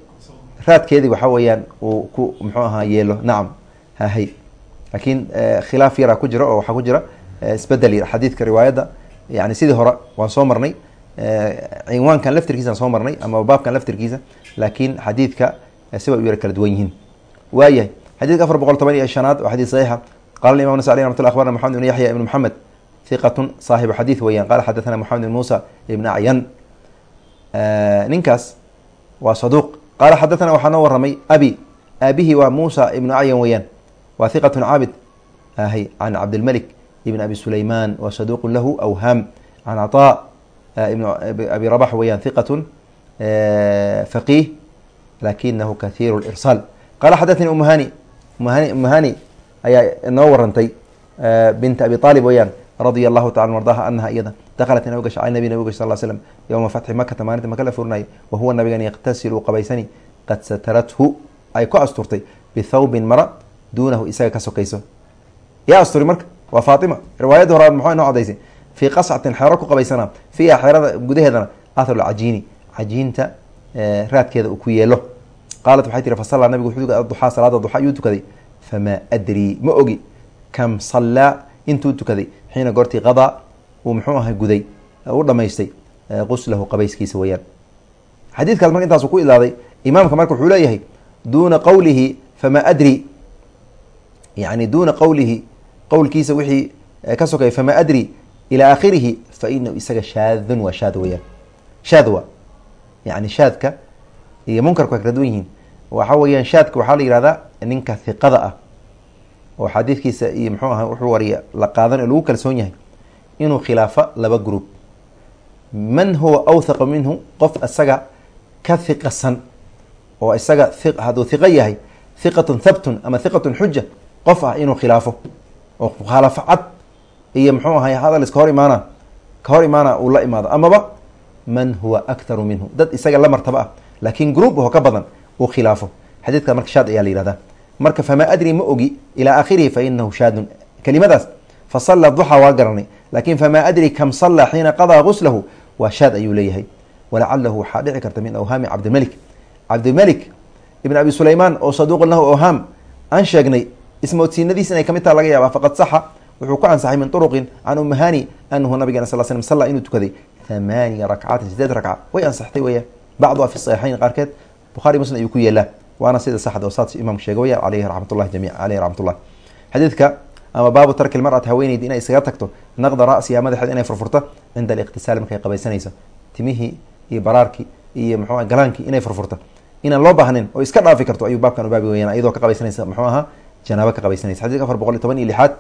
Raadkeedii waxaa weeyaan uu ku muxuu ahaa yeelo. Nacam hahay laakiin khilaaf yaraa ku jira oo waxaa ku jira isbeddel yar xadiidka riwaayadda yani sidii hore waan soo marnay cinwaankan laftirkiisaan soo marnay ama baabkan laftirkiisa laakiin xadiidka siba u yara kala duwan yihiin. Waayahay xadidka afar boqol toban iyo shanaad waa xadid saxiixa. Qala imam nas alي ramat abarna maxamed ibn yaxya ibn moxamed hiqatun saaxibu xadiid weeyaan. Qala xadathana moxamed ibn muusa ibn acyan. Ninkaas waa saduuq. Qaala xadathana waxaa noo waramay abi. Aabihi waa muusa ibnu acyan weeyaan. Waa hiqatun caabid. Ahy can cabdilmalik ibn abi sulayman wa saduuqu lahu awham. Can caطa ibn abi rabax weeyaan hiqatun faqiih lakinahu kathiru lirsaal qala xadathani umuhani umhani ayaa noo warantay binta abi aalib weeyaan radia allahu taala an anaha iyada dakhalat nabi gasha nabi nabig sal slm yowma fatxi makata maalinta maka la furnayay wa nabigan yaqtasilu qabaysani qad satarathu ay ku asturtay bithawbin mara duunahu isaga ka sokayso yaa asturi marka waa faatima riwaayadda hore maxaa inoo cadaysay fii qascatin xeero ku qabaysana fiiha xeerada gudaheedana atharu cajiini cajiinta raadkeeda uu ku yeelo qaalat waxay tihi fasallaa nabigu duxaa salaada duxa ayuu tukaday famaa adrii ma ogi kam sallaa intuu tukaday xiina goortii qadaa uu muxuu ahay guday u dhamaystay quslahu qabayskiisa weeyaan. Xadiidkaas marka intaasu ku ilaaday imaamka marka wuxuu leeyahay duuna qowlihi famaa adri. Yani duuna qowlihi qowlkiisa wixii ka sokay famaa adri ilaa aakhirihi fa inahu isaga shaadun waa shaad weyaan shaad yani shaadka iyo munkarku waa kala duwan yihiin. Waxa weeyaan shaadka waxaa la yihahdaa ninka hiqada ah oo xadiidkiisa iyo muxuu aha wuxuu wariya la qaadan oo lagu kalsoon yahay inuu khilaafo laba group. Man huwa awthaqa minhu qof isaga ka hiqasan oo isaga hadduu hiqo yahay hiqatun thabtun ama hiqatun xuja qof ah inuu khilaafo oo mukhaalafo cad iyo muxuu ahay hadal iska hor imaana ka hor imaana uu la imaado. Amaba man huwa aktaru minhu dad isaga la martaba ah laakiin group oo ka badan uu khilaafo. Xadiidka marka shaad ayaa la yihahdaa marka famaa adri ma ogi ilaa aakhirihi fa inahu shaadun. Kelimadaas fa salla duxa waa garanay laakin famaa adri kam sallaa xiina qadaa guslahu waa shaad ayuu leeyahay walacalahu waxaa dhici karta min awhaami cabdilmalik cabdilmalik ibn abi sulaymaan oo saduuqun lahu awhaam aan sheegnay ismoodsiinadiis inay ka mid taha laga yaaba faqad saxa wuxuu ku ansaxay min turuqin can umahani anahu nabigena sal slm salla inuu tukaday thamaaniya rakcaatin sideed rakca way ansaxtay weeyaan bacduha fi saxiixayn qaarkeed bukhari muslim ayuu ku yeelaa waana sida saxda oo saas imaamku sheegay wayaan aleyhi raxmatullahi jami aleyhi raxmatullah xadiidka ama baabu tarki lmar'ati haweeneydi inay isaga tagto naqda ra'siha madaxeed inay furfurto cinda aliqtisaali markay qabaysanayso. Timihii iyo baraarkii iyo muxuu galaankii inay furfurto. Inaan loo baahnin oo iska dhaafi karto ayuu baabkan ubaabi weyaan iyadoo ka qabaysanaysa muxuu ahaa janaabo ka qabaysanaysa. Xadidka afar boqol iyo toban iyo lixaad.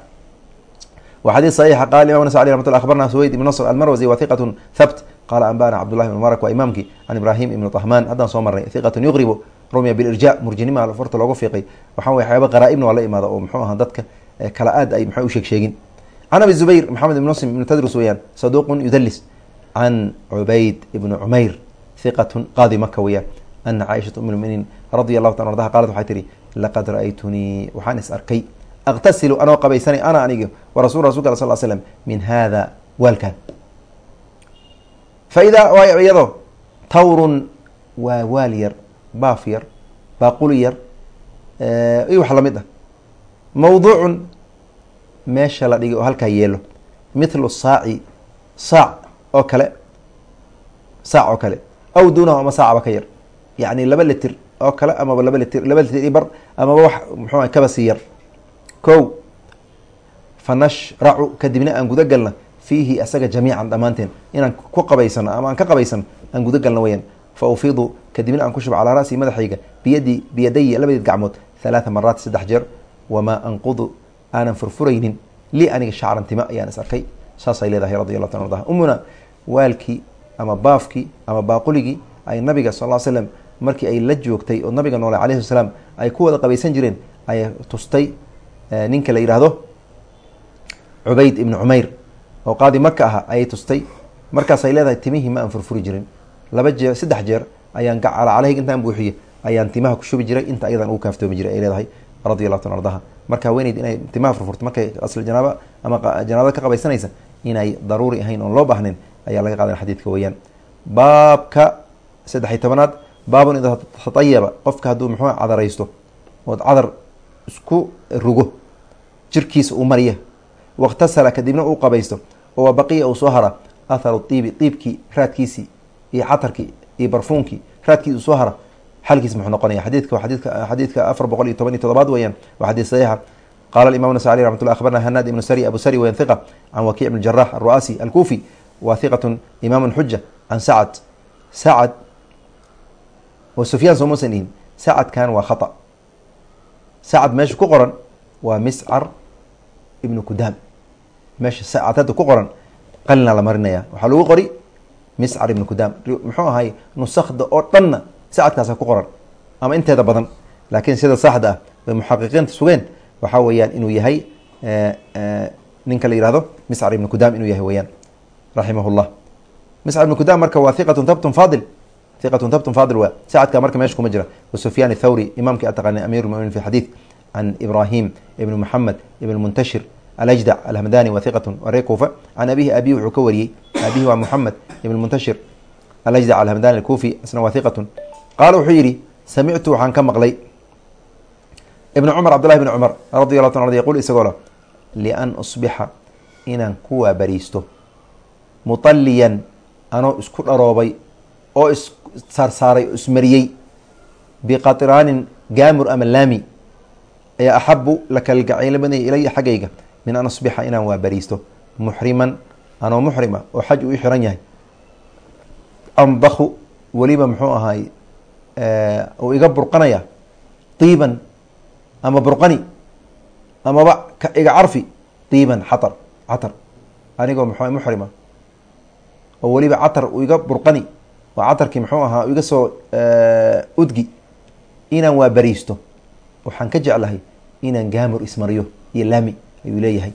Wa xadiid saxiixa qala imam nas alي ramat lla abarna suweyd ibn nasr almarwazi wa hiqatun thabt qala anbana cabdullahi ibn mubarak waa imaamkii can ibrahim ibn طahman haddaan soo marnay hiqatun yuqribu rumya bilirja murjinima farta loogu fiiqay. Waxaa wey waxyaaba qaraa-ibna waa la imaada oo muxuu ahaa dadka kala aad ay maxay u sheeg sheegin can abi zubayr maxamed ibn muslim ibn tadrus weyaan saduqun yudalis can cubayd ibn cumayr hiqatun qaadi maka weyaan ana caaishata um lmuminiin radia allahu ta ardaha qaalat waxay tihi laqad ra'aytunii waxaan is arkay. Aqtasilu anoo qabaysanay ana anigi wa rasul rasulka al sal slam min hada waalkan. Fa waa iyado tawrun waa waal yar baaf yar baaquli yar iyo wax la mid ah. Mawduucun meesha la dhigay oo halkaa yeelo. Mithlu saaci saac oo kale saac oo kale. Aw duunahu ama saacaba ka yar. Yacni laba litir oo kale amaba laba litir laba litir i amaba wax muxuu kaba sii yar. Ko fa nashracu kadibna aan guda galna fiihi asaga jamiican dhammaanteen. Inaan ku qabaysano ama aan ka qabaysano aan guda galna weyaan fa ufiidu kadibna aan ku shubo calaa ra'sii madaxayga biyadi biyadaya labadeed gacmood halaatha maraat saddex jeer. Wamaa anqudu aanan furfuraynin lii aniga shacran tima ayaan is arkay. Saasay leedahay radi allahu ta ardaha umuna waalkii ama baafkii ama baaquligii ay nabiga sal slam markii ay la joogtay oo nabiga noole alayhi salaam ay ku wada qabaysan jireen ayay tustay ninka la yidhaahdo cubayd ibnu cumayr oo qaadi maka aha ayay tustay. Markaasay leedahay timihii ma aan furfuri jirin. Laba jeer saddex jeer ayaan caleyhig intaan buuxiye ayaan timaha ku shubi jiray inta ayadan ugu kaaftoomi jiray ay leedahay radi allahu ta ardaha marka haweeneyd inay timaha furfurto markay asl janaaba ama janaabada ka qabaysanaysa inay daruuri ahayn oon loo baahnayn ayaa laga qaadan xadiidka weeyaan. Baabka saddex-iy tobanaad baabun idaa tatayaba qofka hadduu muxuu cadaraysto ood cadar isku rugo jirkiisa uu mariya wakhtasala kadibna uu qabaysto oo baqiya uu soo hara atharu iibi iibkii raadkiisii iyo catarkii iyo barfuunkii raadkiisi uu soo hara xalkiis muxuu noqonaya? Xadiidka xadiidka afar boqol iyo toban iyo todobaad weeyaan waa xadiid saxiixa. Imam nas alي ramat llah abarna hanad ibnu sari abu sari weyan hiqa can wakic ibn jarax aru'asi alkufi wa hiqat imam xuja can sacad sacad wa sufyaan soo muusan dhihin sacadkan waa khata. Sacad meesha ku qoran waa miscar ibnu kudaam meesha sacad ku qoran qalina la marinaya waxaa lagu qori miscar ibnu kudaam muxuu ahay nusakda oo dhanna sacadkaasa ku qoran ama inteeda badan. Laakiin sida saxda ah bay muxaqiqiinta sugeen waxaa weeyaan inuu yahay ninka la yihahdo miscar ibnu kudaam inuu yahay weyaan raximah llah miscar ibnu kudaam marka waa hiqatun tabtun faadil hiqatun tabtun faadil waa sacadka marka meesha kuma jira. Wa sufyaan athawri imaamkii ataqaana amiir lmuminin fi xadiid can ibrahim ibn moxamed ibn muntashir alajdac alhamdani wa hiqatun waa reer kuufa. Can abihi abihi wuxuu ka wariyey abihi waa moxamed ibn muntashir alajdac alhamdani alkufi isna waa hiqatun qaala wuxuu yidhi samictu waxaan ka maqlay. Ibn cumar cabdullahi bn cumar radi allahu ta yqul isagoo la lian usbixa inaan ku waabariisto. Mutalliyan anoo isku dharoobay oo issaarsaaray oo ismariyey biqatraanin gaamur ama laami ayaa axabu la kalgacayla badnaya ilaya xaggayga. Min an usbixa inaan waabariisto. Muxriman anoo muxrima oo xaj uu xiran yahay. Ambaku weliba muxuu ahaay uu iga burqanaya diiban ama burqani amaba iga carfi diiban xatar catar anigoo mxu muxrima. Oo weliba catar uu iga burqani oo catarkii muxuu ahaa iga soo udgi inaan waa bariisto. Waxaan ka jeclahay inaan gaamur ismariyo iyo laami ayuu leeyahay.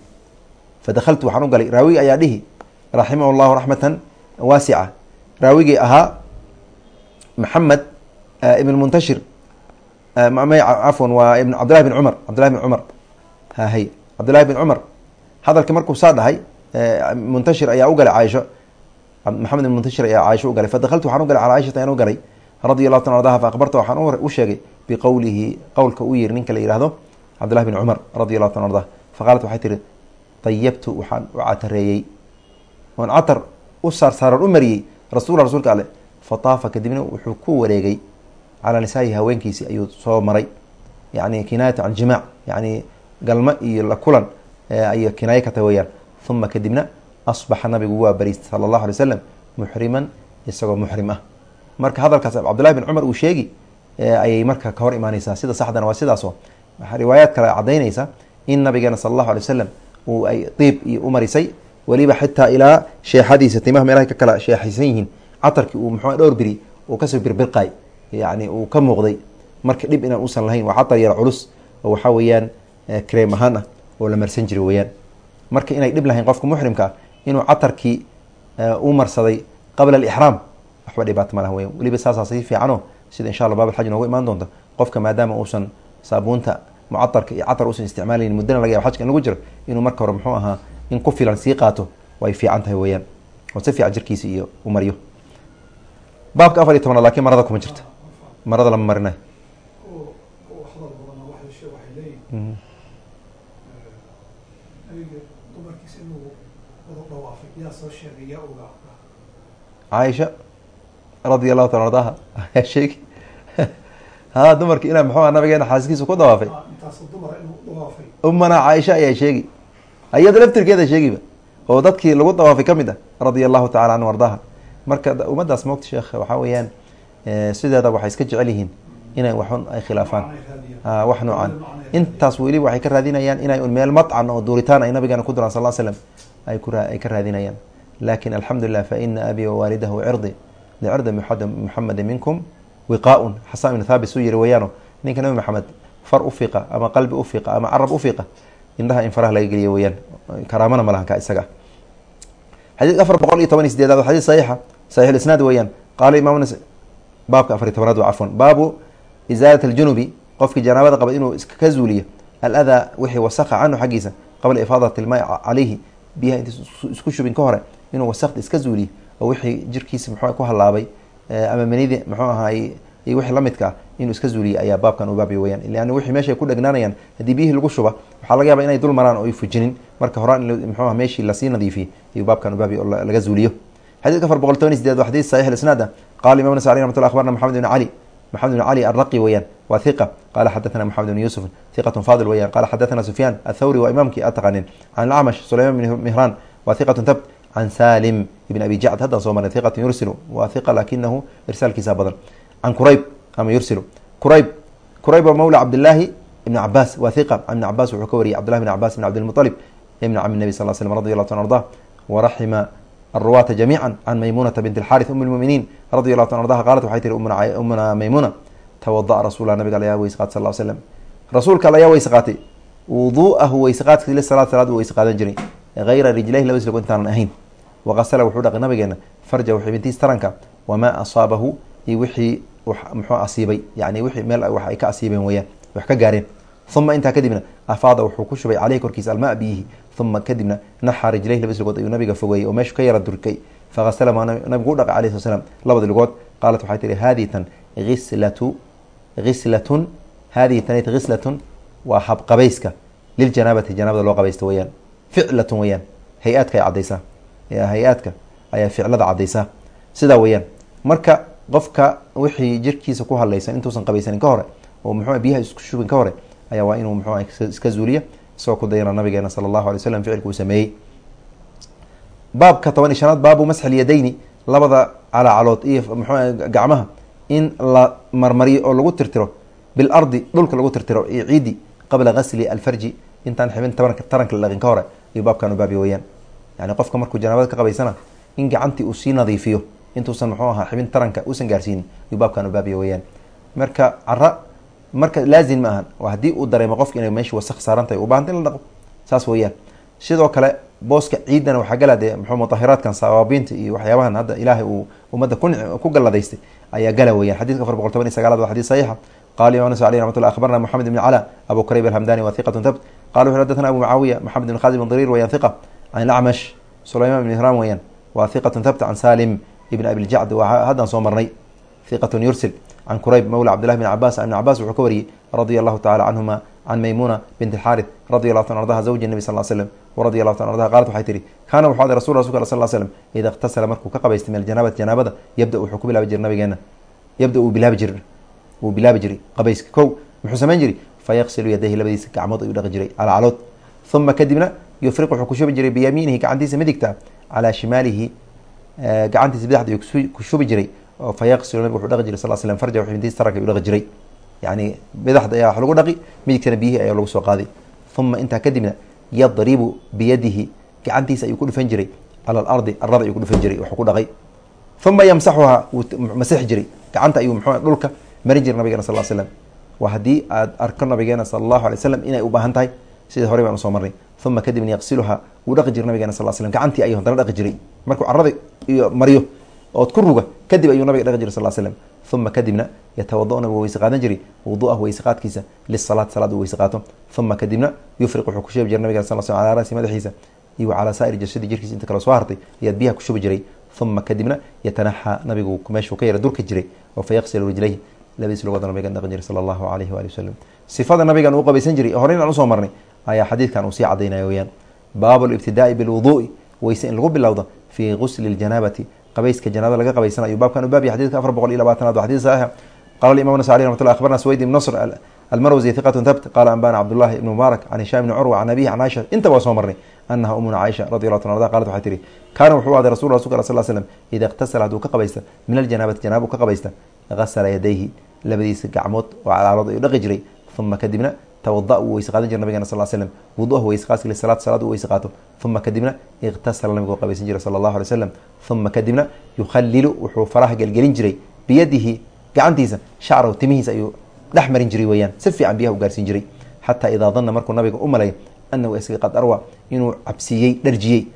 Fadakaltu waxaan u galay. Raawigi ayaa dhihi raximah llahu raxmatan waasica. Raawigii ahaa maxamed ibn muntashir cafwan waa ibn cabdillahi bin cumar cabdillahi bin cumar hahay cabdillahi bin cumar hadalki markuu saa dhahay muntashir ayaa u galay caaisho maxamed ibn muntashir ayaa caaisho u galay fadakaltu waxaan u galay calaa caishata ayaan u galay radi allahu ta ardaha fa waxaan u sheegay biqowlihi qowlka uu yiri ninka la yihahdo cabdillahi bin cumar radi allahu ta ardah fa qaalat waxay tihi dayabtu waxaan u catareeyey oon catar u saarsaaran u mariyey rasuula rasuulka ale fataafa kadibna wuxuu ku wareegay calaa nisaahi haweenkiisi ayuu soo maray yani kinaayatu can jimaac yani galmo iyo la kulan ay kinaayo ka tahay weyaan uma kadibna asbaxa nabigu waa bariistay sala allahu alay slam muxriman isagoo muxrim ah marka hadalkaas cabdullahi bin cumar uu sheegi ayay marka ka hor imaaneysaa sida saxdana waa sidaaso riwaayaad kale cadaynaysa in nabigeena sala allahu alay wasalam uu ay diib iyo u marisay weliba xitaa ilaa sheexadiisa timaha meelahay ka kala sheexaysan yihiin catarkii uu muxuu dhowr biri uu ka soo birbirqay yani uu ka muuqday marka dhib inaan uusan lahayn waa catar yar culus oo waxaa weeyaan creem ahaan ah oo la marsan jiray weyaan marka inay dhib lahayn qofka muxrimka ah inuu catarkii u marsaday qabla alixraam waxba dhibaato ma laha weyan weliba saasaa sii fiicano sida insha allah baabulxaj noogu imaan doonta qofka maadaama uusan saabuunta mucatarka iyo catar uusan isticmaalayn muddana laga yaba xajka in lagu jiro inuu marka hore muxuu ahaa in ku filan sii qaato way fiican tahay weyaan oo si fiican jirkiisa iyo u mariyo. Baabka afar iyo tobnaad lakiin marada kuma jirta marada lama marinayo caaisha radia allahu taala ardaha ayaa sheegi ha dumarki inaa muxuu nabigeena xaaskiisa ku dawaafay. Umana caaisha ayaa sheegi iyada laftirkeeda sheegiba oo dadkii lagu dawaafay ka mid ah radia allahu tacala canhu ardaha. Marka ummaddaas moogta sheekh waxaa weeyaan sideeda waxay iska jecel yihiin inay waxun ay khilaafaan. Wax noocan. Intaas weliba waxay ka raadinayaan inay un meel madcan oo duuritaan ay nabigeena ku duraan sal l slam ay ka raadinayaan. Lakin alxamdulilah faina abi wawaalidahu cirdi. Licirdi muxamedi minkum wiqaa-un. Xasan ibn thaabit suu yiri weyaano ninka nabi maxamed far ufiqa ama qalbi ufiqa ama carab ufiqa indhaha in faraha laga geliya weyaan karaamana ma lahan ka isaga. Xadiidka afar boqol iyo toban iyo sideedaad xadid saxiixa saxiix isnaad weeyaan. Qaala imaam baabka afar iyo tobanaad waa baabu isaalat aljunubi qofkii janaabada qaba inuu iska zuuliyo aladaa wixii wasaqa canhu xaggiisa qabla ifaadat ilmaai calayhi biyaha inta isku shubin ka hore inuu wasaqda iska zuuliyo oo wixii jirkiisa muxuu ku halaabay ama manidi muxuu ahaay iyo wixii lamidka ah inuu iska zuuliyo ayaa baabkan u baabiya weyaan leanna wixii meesha ku dhegnaanayaan haddii biyihii lagu shuba waxaa laga yaaba inay dul maraan oo fujinin. Marka horaan in muxuu aha meeshii la sii nadiifiyey ayuu baabkan u baabiya oo laga zuuliyo. Xadidka afar boqol toban iyo sideed waa xadid saxiix isnaad ah qala imam alih ramat llah akhbarna maxamed ibn cali maxamed ibn cali arraqi weyaan waa hiqa qala xadathana maxamed ibn yuusuf hiqatun fadil weyan qala xadathana sufyaan athawri waa imaamkii ataqanin can alacmash sulayman bn mihraan waa hiqatun tabt can salim ibn abi jacd haddaan soo marnay hiqatun yursilu waa hiqa lakinahu irsaalkiisa badan can kurayb ama yursilu kurayb kurayb waa mawla cabdillaahi ibn cabaas waa hiqa ibn cabaas wuxuu ka wariyay cabdillahi bn cabas bn cabdilmuطalib ibn cami nabi sal slm radi allahu ta ardah waraxima الرواة جميعا عن ميمونة بنت الحارث أم المؤمنين رضي الله عنها أرضاها قالت waxay tihi أمنا ميمونة توضأ رسول الله نبga al yaa weyse qaatay sal ل sلم rasuulka al ayaa weyse qaatay wuduu'ahu weyse qaadki lisalaad salaad weyse qaadan jiray غayra rijlayhi laba islogo intaanan ahayn waqasala wuxuu dhaqay nabigeena farjahu xibintiis taranka wamaa asaabahu iyo wixii muxuu asiibay yani wixii meel wax ay ka asiibeen weyaan wax ka gaareen uma intaa kadibna afaada wuxuu ku shubay caleyhi korkiisa almaa biyihi uma kadibna naxa rijlayhi laba islogood ayuu nabiga fogeeyey oo meeshu ka yara durkay faqasalama nabigu u dhaqay alayh sl slam labada lugood qaalat waxay tihi hadihi tan islatu hislatun hadihi tanit hislatun waa habqabayska liljanaabati janaabada loo qabaysta weyaan ficlatun weyaan hay'aadka ay caddaysaa hay'aadka ayaa ficlada caddaysaa sidaa weyaan marka qofka wixii jirkiisa ku hadlaysan intuusan qabaysanin ka hore oo muxuu biyaha isku shubin ka hore ayaa waa inuu muxuu iska zuuliya isagoo ku dayana nabigeena sala allahu alay slam ficilka uu sameeyey baabka toban iyo shanaad baabu masxil yadayni labada calaacalood iyo muxuu gacmaha in la marmariyo oo lagu tirtiro bilardi dhulka lagu tirtiro iyo ciidi qabla gasli alfarji intaan xibin taranka la dhaqin ka hore ayuu baabkan u baabiya yani qofka markuu janaabada ka qabaysana in gacantii uu sii nadiifiyo intuusan muxuu ahaa xibin taranka uusan gaarsiinin ayuu baabkan u baabiya marka cara marka laazim ma ahan haddii uu dareemo qofka inay meesha wasaq saaran tahay ubahanta in la dhaqo. Saas weyaan sidoo kale booska ciidana waxaa gala dee muxuu mutahiraadkan sawaabiinta iyo waxyaabahan hadda ilaahay uu ummadda ku galladaystay ayaa gala weyaan xadidka afar boqol toban iyo sagaalad waa xadid saxiixa. Qala imam nas aleyh ramat llah akhbarna moxamed ibn cala abu kurayb alhamdani wa hiqatun tabt qala wuxu xadathana abu mucaawiya maxamed ibn khazim dirir weyaan hiqa can ilacmash sulayman ibn hram weyaan waa hiqatun tabt can salim ibn abiljacd waa haddaan soo marnay. Hiqatun yursil can kurayb mawla cabdillahi bn cabas ibn cabas wuxuu ka wariyey radia allahu tacala canhuma can maymuna bint alxaarith radi allahu ta ardaha zawji nabi sal slm wradi allahu ta ardaha qalat waxay tihi kaana wuxuu aday rasul rasulka sal slm ida iqtasala markuu ka qabaystay min aljanaabati janaabada yabda wuxuu ku bilaabi jira nabigeena yabda uu bilaabi jir wuu bilaabi jiray qabayska kow muxuu samayn jiray fayaqsilu yadayhi labadiisa gacmood ayuu dhaqi jiray calacalood uma kadibna yufriq wuxuu ku shubi jiray biyamiinihi gacantiisa midigta calaa shimaalihi gacantiisa bidixda ayuu ku shubi jiray fa yaqsilu nabigu wuxuu dhaqi jiray sal slam farja xubintiis taranka ayuu dhaqi jiray. Yani bidaxda ayaa wax lagu dhaqi midigtana biyihii ayaa lagu soo qaaday. Uma intaa kadibna yadribu biyadihi gacantiisa ayuu ku dhufan jiray cala alardi arada ayuu ku dhufan jiray wuxuu ku dhaqay. Uma yamsaxuhaa wuu masixi jiray. Gacanta ayuu mxuu dhulka marin jiray nabigena sal slam waa haddii aad arko nabigeena sala allahu alay slam inay u baahan tahay sidii horey baan u soo marnay. Uma kadibna yaqsiluhaa wuu dhaqi jiray nabigeena sal slam gacantii ayuu haddana dhaqi jiray. Markuu carada iyo maryo ood ku ruga kadib ayuu nabiga dhaqi jiray sal slam uma kadibna yatawada nabigu weyse qaadan jiray wuduahu weyse qaadkiisa lisalaati salaad uu qaato uma kadibna yufriq wuxuu ku shubi jiray nabiga sal sl ala rasi madaxiisa iyo calaa saa'iri jasadi jirkiisa inta kale soo hartay ayaad biyaha ku shubi jiray. Uma kadibna yatanaxaa nabigu meeshuu ka yara durka jiray oo fa yaqsilu labadiis lugood nabigan dhaqan jiray sala allahu alayhi waali wasalam sifada nabigan uu qabaysan jiray horeyn aan u soo marnay ayaa xadiidkan uu sii cadaynaya weyaan baabu libtidaai bilwuduui weyse in lagu bilowdo fii gusli ljanaabati qabayska janaabada laga qabaysan baabkan u baabya xadidka afar boqol iyo labaatanaad waa xadid saxiixa qala imam nasai alih ramat llah akhbarna sweyd ibn nasr almarwsi hiqatu thabt. Qala anbana cabdullahi ibn mubaarak can hishaam ibni curwa can abihi can caaisha inta waa soo marnay anaha umuna caaisha radi allahu ta arda qalat waxay tihi kaana wuxuu aday rasul rasulka sal slam ida iqtasala hadduu ka qabaysta min aljanaabati janaaba ka qabaysta gasala yadayhi labadiisa gacmood oo calaalood ayuu dhaqi jiray uma kadibna tawada uu weyse qaadan jira nabigena sal slam wuduahu weyse qaadka lisalaat salaad uu weyse qaato uma kadibna iqtasala nabigu qabaysan jiray sala allahu alay slam uma kadibna yukhalilu wuxuu faraha gelgelin jiray biyadihi gacantiisa shacrahu timihiisa ayuu dhex marin jiray weeyaan si fiican biyaha u gaarsiin jiray xataa idaa danna markuu nabiga u malay anahu isaga qad arwa inuu cabsiiyey dharjiyey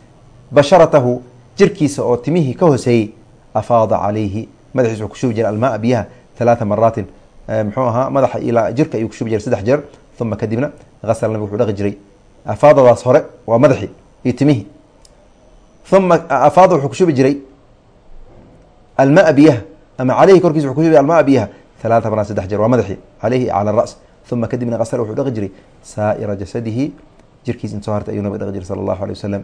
basharatahu jirkiisa oo timihii ka hoseeyey afaada calayhi madaxiisa wuxuu ku shubi jiray almaa biyaha halaata maraatin muxuu kushubi uma kadibna asal nabig wuxuu dhaqi jiray afaadadaas hore waa madaxii iyo timihii uma afaada wuxuu kushubi jiray almaa biyaha ama caleyhi korkiisa wuxuu kushubi almaa biyaha halaata maraat saddex jeer waa madaxii caleyhi cala ras. Uma kadibna asal wuxuu dhaqi jiray saa'ira jasadihi jirkiis in soo hartay ayuu nabig dhaqi jiray sala allahu alay wasalam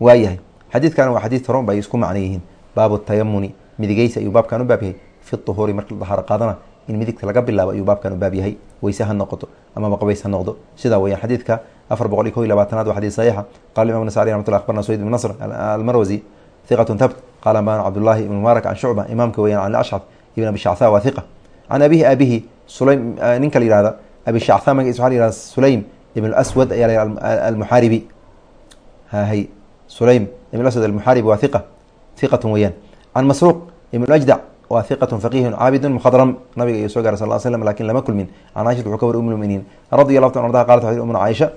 waayahay xadiidkan waa xadiid horon ba ay isku macno yihiin. Baabu tayamuni midigeysi ayuu baabkan u baab yahay. Fi uhuuri marki la dahaaro qaadana in midigta laga bilaabo ayuu baabkan u baab yahay. Weyse ha noqoto amaba qabays ha noqdo. Sidaa weyaan xadiidka afar boqol iyo ko iyo labaatanaad waa xadid saxiixa. Qala imam nasai ramat llah abarna sayd ibn nasr almarwasi hiqatun tabt qala ambana cabdullahi ibn mubaarak can shucba imaamka weyaan can ashcad ibn abi shactha waa hiqa can abihi aabihi sulaym ninka la yihahda abi shactha magaciisa waxa la yihahda sulaym ibn aswad ayaa la almuxaaribi hahay sulaym ibn aswad almuxaaribi waa hiqa hiqatun weyaan can masruuq ibn ajdac waa hiqatun faqihun caabidun mukhadram. Nabiga iyo soo gaara sal slam laakiin lama kulmin. Can caishat wuxuu ka wari umulmuminiin radi allahu ta ardaha qalat waxay umna caaisha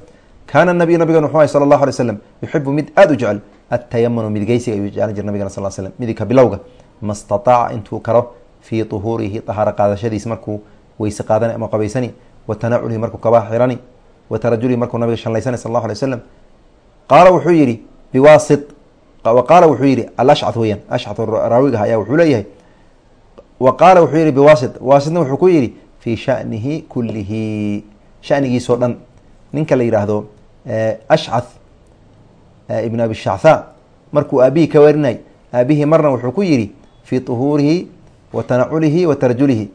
kaana nabiyu nabigan wuxuu ahay sala allahu alay slam yuxibu mid aada u jecel atayamunu midigeysiga ayuu jeclan jira nabigana sal slam midigka bilowga ma stataaca intuu karo fii tuhuurihi dahaaro qaadashadiis markuu weyse qaadani ama qabaysani wa tanaculihi markuu kabaa xirani wa tarajulihi markuu nabiga shanlaysani sal allahu alay wasalam qaala wuxuu yihi biwasit wa qaala wuxuu yihi alashcat weyaan ashcat raawigaha ayaa wuxuu leeyahay wa wuxuu yihi biwasit waasitna wuxuu ku yihi fii shanihi kulihi shanigiisoo dhan ninka la yidhaahdo ashcath ibn abi shactha markuu aabihii ka warinay aabihii marna wuxuu ku yihi fii tuhuurihi wa tanaculihi wa tarajulihi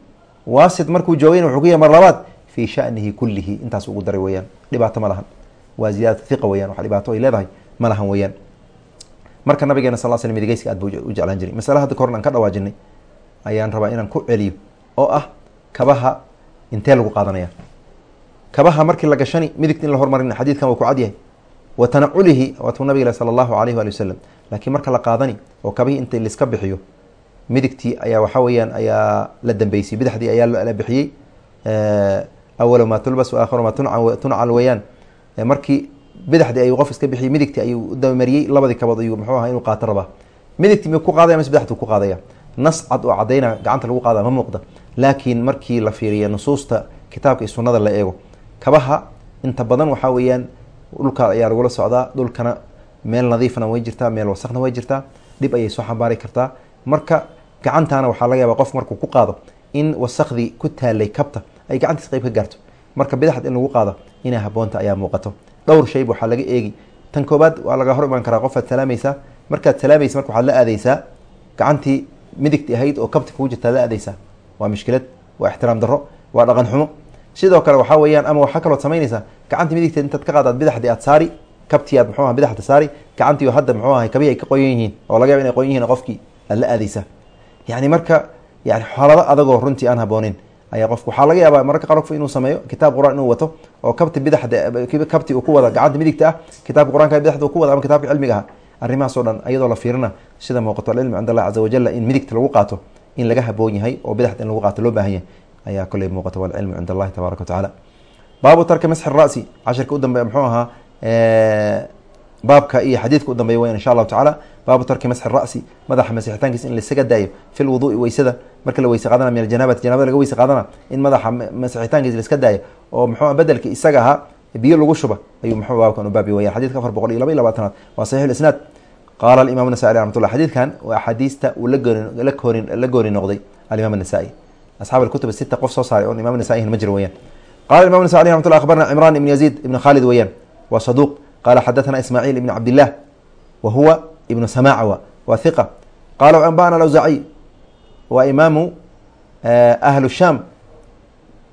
waasit markuu joogayna wuxuu ku yihi mar labaad fii shanihi kulihi intaas ugu daray weyaan dhibaato ma lahan. Waa ziyaadatu hiqa weyan wax dhibaato ay leedahay ma lahan weeyaan. Marka nabigeena sal sl midigeyska aad buu u jeclaan jiray. Masale hadda kahorn aan ka dhawaajinay ayaan rabaa inaan ku celiyo oo ah kabaha intee lagu qaadanaya? Kabaha markii la gashani midigta in la hormarin xadiidkan waa ku cadyahay wa tanaculihi waatuu sala allahu alayh waali wasalam laakiin marka la qaadani oo kabihii inta laiska bixiyo midigtii ayaa waxa weeyaan ayaa la dambeysay. Bidixdii ayaa la bixiyey awalo maa tulbas aakharu maa tuncal weeyaan. Markii bidixdii ayuu qof iska bixiyey midigtii ayuu dabamariyey labadii kabood ayuu muxuu aha inuu qaato rabaa. Midigtii miyuu ku qaadaya mise bidixtuu ku qaadaya nas cad oo cadayna gacanta lagu qaada ma muuqda. Laakiin markii la fiiriya nusuusta kitaabka iyo sunnada la eego. Kabaha inta badan waxaa weeyaan dhulka ayaa lagula socdaa dhulkana meel nadiifna way jirtaa meel wasakna way jirtaa dhib ayay soo xambaari kartaa. Marka gacantaana waxaa laga yaabaa qof markuu ku qaado in wasakdii ku taalay kabta ay gacantiis qeyb ka gaarto. Marka bidaxd in lagu qaado inay haboonta ayaa muuqato. Dhowr shayba waxaa laga eegi. Tan koobaad waa laga hor imaan karaa qofaad salaamaysaa markaad salaamaysa marka waxaad la aadeysaa gacantii midigti ahayd oo kabti kugu jirtaad la aadeysaa waa mushkilad waa ixtiraam darro waa dhaqan xumo. Sidoo kale waxaa weeyaan ama waxaa kalood samaynaysaa gacantii midigteed intaad ka qaadaad bidaxdii aad saari kabtii aad muxuu aha bidaxda saari gacantii hadda muxuu ahay kabihi ay ka qoyan yihiin oo laga yaba inay qoyan yihiin qofkii aad la aadeysaa yani marka yani xaalado adagoo runtii aan haboonin ayaa qofku waxaa laga yaabaa mararka qaar qofku inuu sameeyo kitaab qur'aan inuu wato oo kabti bidaxda kabti uu ku wada gacanta midigta ah kitaabka qur'aanka bidaxda uu ku wada ama kitabka cilmiga ah arrimahaas o dhan iyadoo la fiirina sida muuqato alcilmi cind allah caza wajala in midigta lagu qaato in laga haboon yahay oo bidaxda in lagu qaato loo baahan yahay ayaa koley muuqata walcilmu cind allahi tabaaraka wa tacaala baabu tarki masxi ra'si cashirka u dambeya muxuu ahaa baabka iyo xadiidka u dambeya weyan insha allahu tacaala baabu tarki masxi ra'si madaxa masixitaankiisa in laisaga daayo fi lwuduui weysada marka la weyse qaadana min aljanaabati janabada laga weyse qaadana in madaxa masixitaankiisa laiska daayo oo muxuu bedelka isaga ahaa biyo lagu shuba ayuu muxuu baabkan baabi weyan xadidka afar boqol iyo laba iyo labaatanaad waa saxiix isnaad. Qaala alimam nasai aleh raxmat llah xadiidkan waa axaadiista uu la koori la gooni noqday alimam anasai asxaab alkutub sita qof soo saaray oon imam nasaihin ma jiro weyaan qala imam nasai aleh raxmat llah akhbarna cimran ibn yaziid ibn khalid weeyaan. Waa saduuq. Qala xadathana ismaaciil ibn cabdillah wa huwa ibnu samaca wa hiqa qala anbana alawzaciy waa imaamu ahlu sham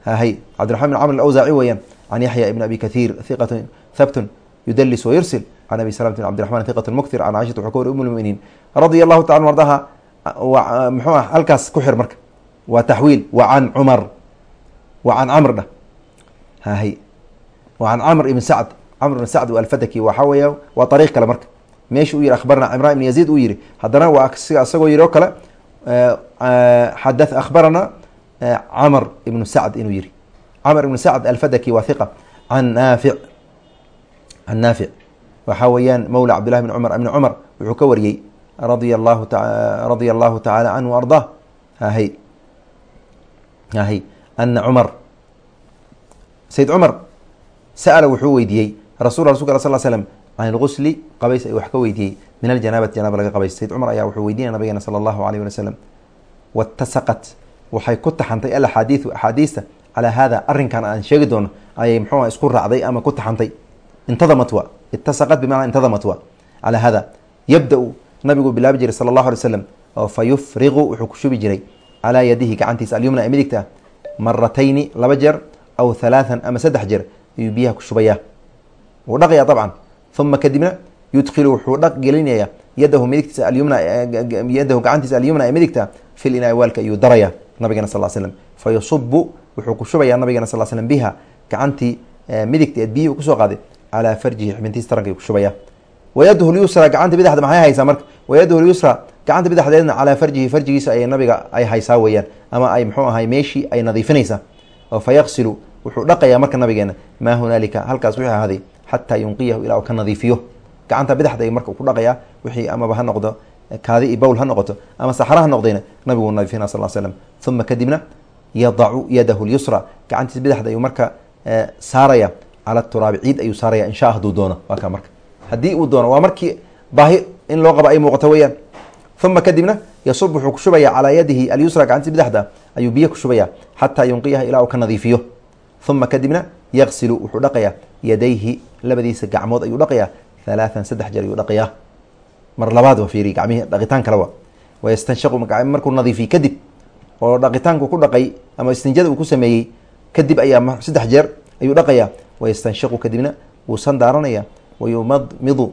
hahay cabdiraxman bin camr alawzaci weeyaan can yaxya ibn abi kathiir hiqatu habtun yudalis wayursil can abi salamti bn cabdiraxman hiqat muktir can caishata wuxuu ka wari um lmuminiin radia allahu taala ardaha muxuu ah halkaas ku xir marka waa taxwiil wa can cumar wa can camr dhah hahay wa can camr ibn sacd camr ibn sacd alfataki waxa weeya waa ariiq kale marka meesha u yihi akhbarna cimran ibn yaziid uu yihi haddana waa isagoo yihi oo kale xada akhbarana camr ibnu sacd inuu yihi camr ibnu sacd alfataki waa hiqa can naafic can naafic waxaa weeyaan mawla cabdillahi bn cumar ibni cumar wuxuu ka wariyey radia allahu tacaala canhu ardaa hahay hahay ana cumar sayd cumar sa'ala wuxuu weydiiyey rasul rasulka sal slm can ilgusli qabays ay wax ka weydiiyey. Min aljanaabati janaaba laga qabays. Sayd cumar ayaa wuxuu weydiinaya nabigeena sala allahu alayh wali wasalam watasaqat waxay ku taxantay alaxaadiidu axaadiista calaa hada arrinkan aan sheegi doono ayay muxuuha isku raacday ama ku taxantay intadamat wa itasaqat bimacnaa intadamat wa calaa hada yabda-u nabigu bilaabi jiray sala allahu alay slam oo fa wuxuu ku shubi jiray calaa yadihi gacantiisa alyumna midigta ah laba jeer aw halaathan ama saddex jeer ayuu biyaha ku shubayaa wuu dhaqaya dabcan uma kadibna yudkilu wuxuu dhaq gelinaya yadahu midigtiisa alyumna yadahu gacantiisa alyumna ee midigta fil inaa waalka ayuu daraya nabigeena sal slam fa wuxuu ku shubayaa nabigeena sal slm biha. Gacantii midigta eed biyihii ku soo qaaday calaa farjihi xibintiisa taranka ku shubaya. Wayadahu lyusra gacanta bidexda maxay haysaa marka? Wayadahu lyusra gacanta bidexdeedna calaa farjihi farjigiisa ay nabiga ay haysaa weeyaan. Ama ay muxuu ahay meeshii ay nadiifinaysaa. Oo fa wuxuu dhaqayaa marka nabigeena maa hunaalika? Halkaas wixii ahaaday xataa yunqiyahu ilaa uu ka nadiifiyo. Gacanta bidexda ay marka ku dhaqayaa wixii amaba ha noqdo kaadi bowl ha noqoto ama saxra ha noqdayna nabigu nadiifina sal slam uma kadibna yadacu yadahu lyusra gacantiisa bidexda ayuu marka saaraya. Cala turaabi ciid ayuu saaraya. Insha haduu doono. Waa marka. Haddii uu doono waa markii baahi in loo qabo ay muuqato weeyaan. Uma kadibna yasub wuxuu ku shubaya calaa yadihi alyusra. Gacantiisa bidexda ayuu biyo ku shubaya xataa yunqiyaha ilaa uu ka nadiifiyo. Uma kadibna yaqsilu wuxuu dhaqayaa yadayhi labadiisa gacmood ayuu dhaqayaa halaathan saddex jeer ayuu dhaqayaa mar labaad waa fiiri gacmihii dhaqitaan kale wa wayastanshaqu markuu nadiifiy kadib oo dhaqitaanku ku dhaqay ama istinjada uu ku sameeyey kadib ayaa saddex jeer ayuu dhaqayaa wayastanshaqu kadibna wuu sandaaranaya wayumadmidu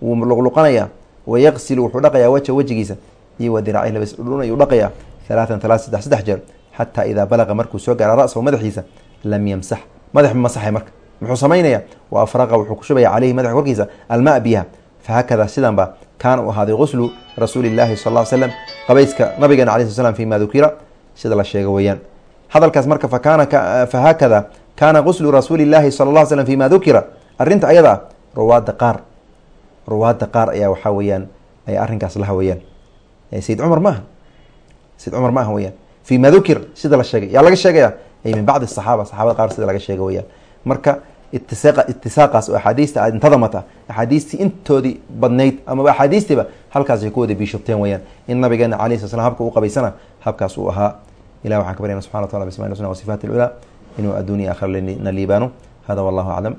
wuu luqluqanaya wayaqsilu wuxuu dhaqayaa waja wejigiisa iyo wa diraacihi labas dhudhun ayuu dhaqayaa halaatan halaat saddex saddex jeer xataa idaa balaqa markuu soo gaara ra-sahu madaxiisa lam yamsax madax ma masaxay marka. Muxuu samaynaya wa afraqa wuxuu ku shubaya caleyhi madaxa korkiisa almaa biyaha fahakada sidan kaana u ahaaday guslu rasuuli llaahi sal l slam qabayska nabigeena alay sl slam fima dukira sida la sheega weeyaan. Hadalkaas marka fakana fahaakada kaana guslu rasuuli llaahi sala la slm fima dukira. Arrinta ayada ah ruwaada qaar ruwaada qaar ayaa waxaa weeyaan ayaa arrinkaas laha weeyaan. Sayid cumar maaha? Sayid cumar ma aha weyaan fima dukir sida la sheegay. Yaa laga sheegaya? Ay min bacdi saxaaba saxaabada qaar sida laga sheega weyaan marka itisaaq itisaaqaas oo axaadiista intadamata axaadiistii intoodii badnayd amaba axaadiistiiba halkaasay ku wada biishubteen weyaan in nabigeena alayh sl slam habka u qabaysana habkaas uu ahaa ilah waxaan ka baryana subxana wa tacala bisma husna wasifaati alculaa inuu adduuniya akhira na liibaano. Hada wallahu aclam.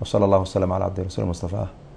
Wsala allahu waslama cala cabdi rasul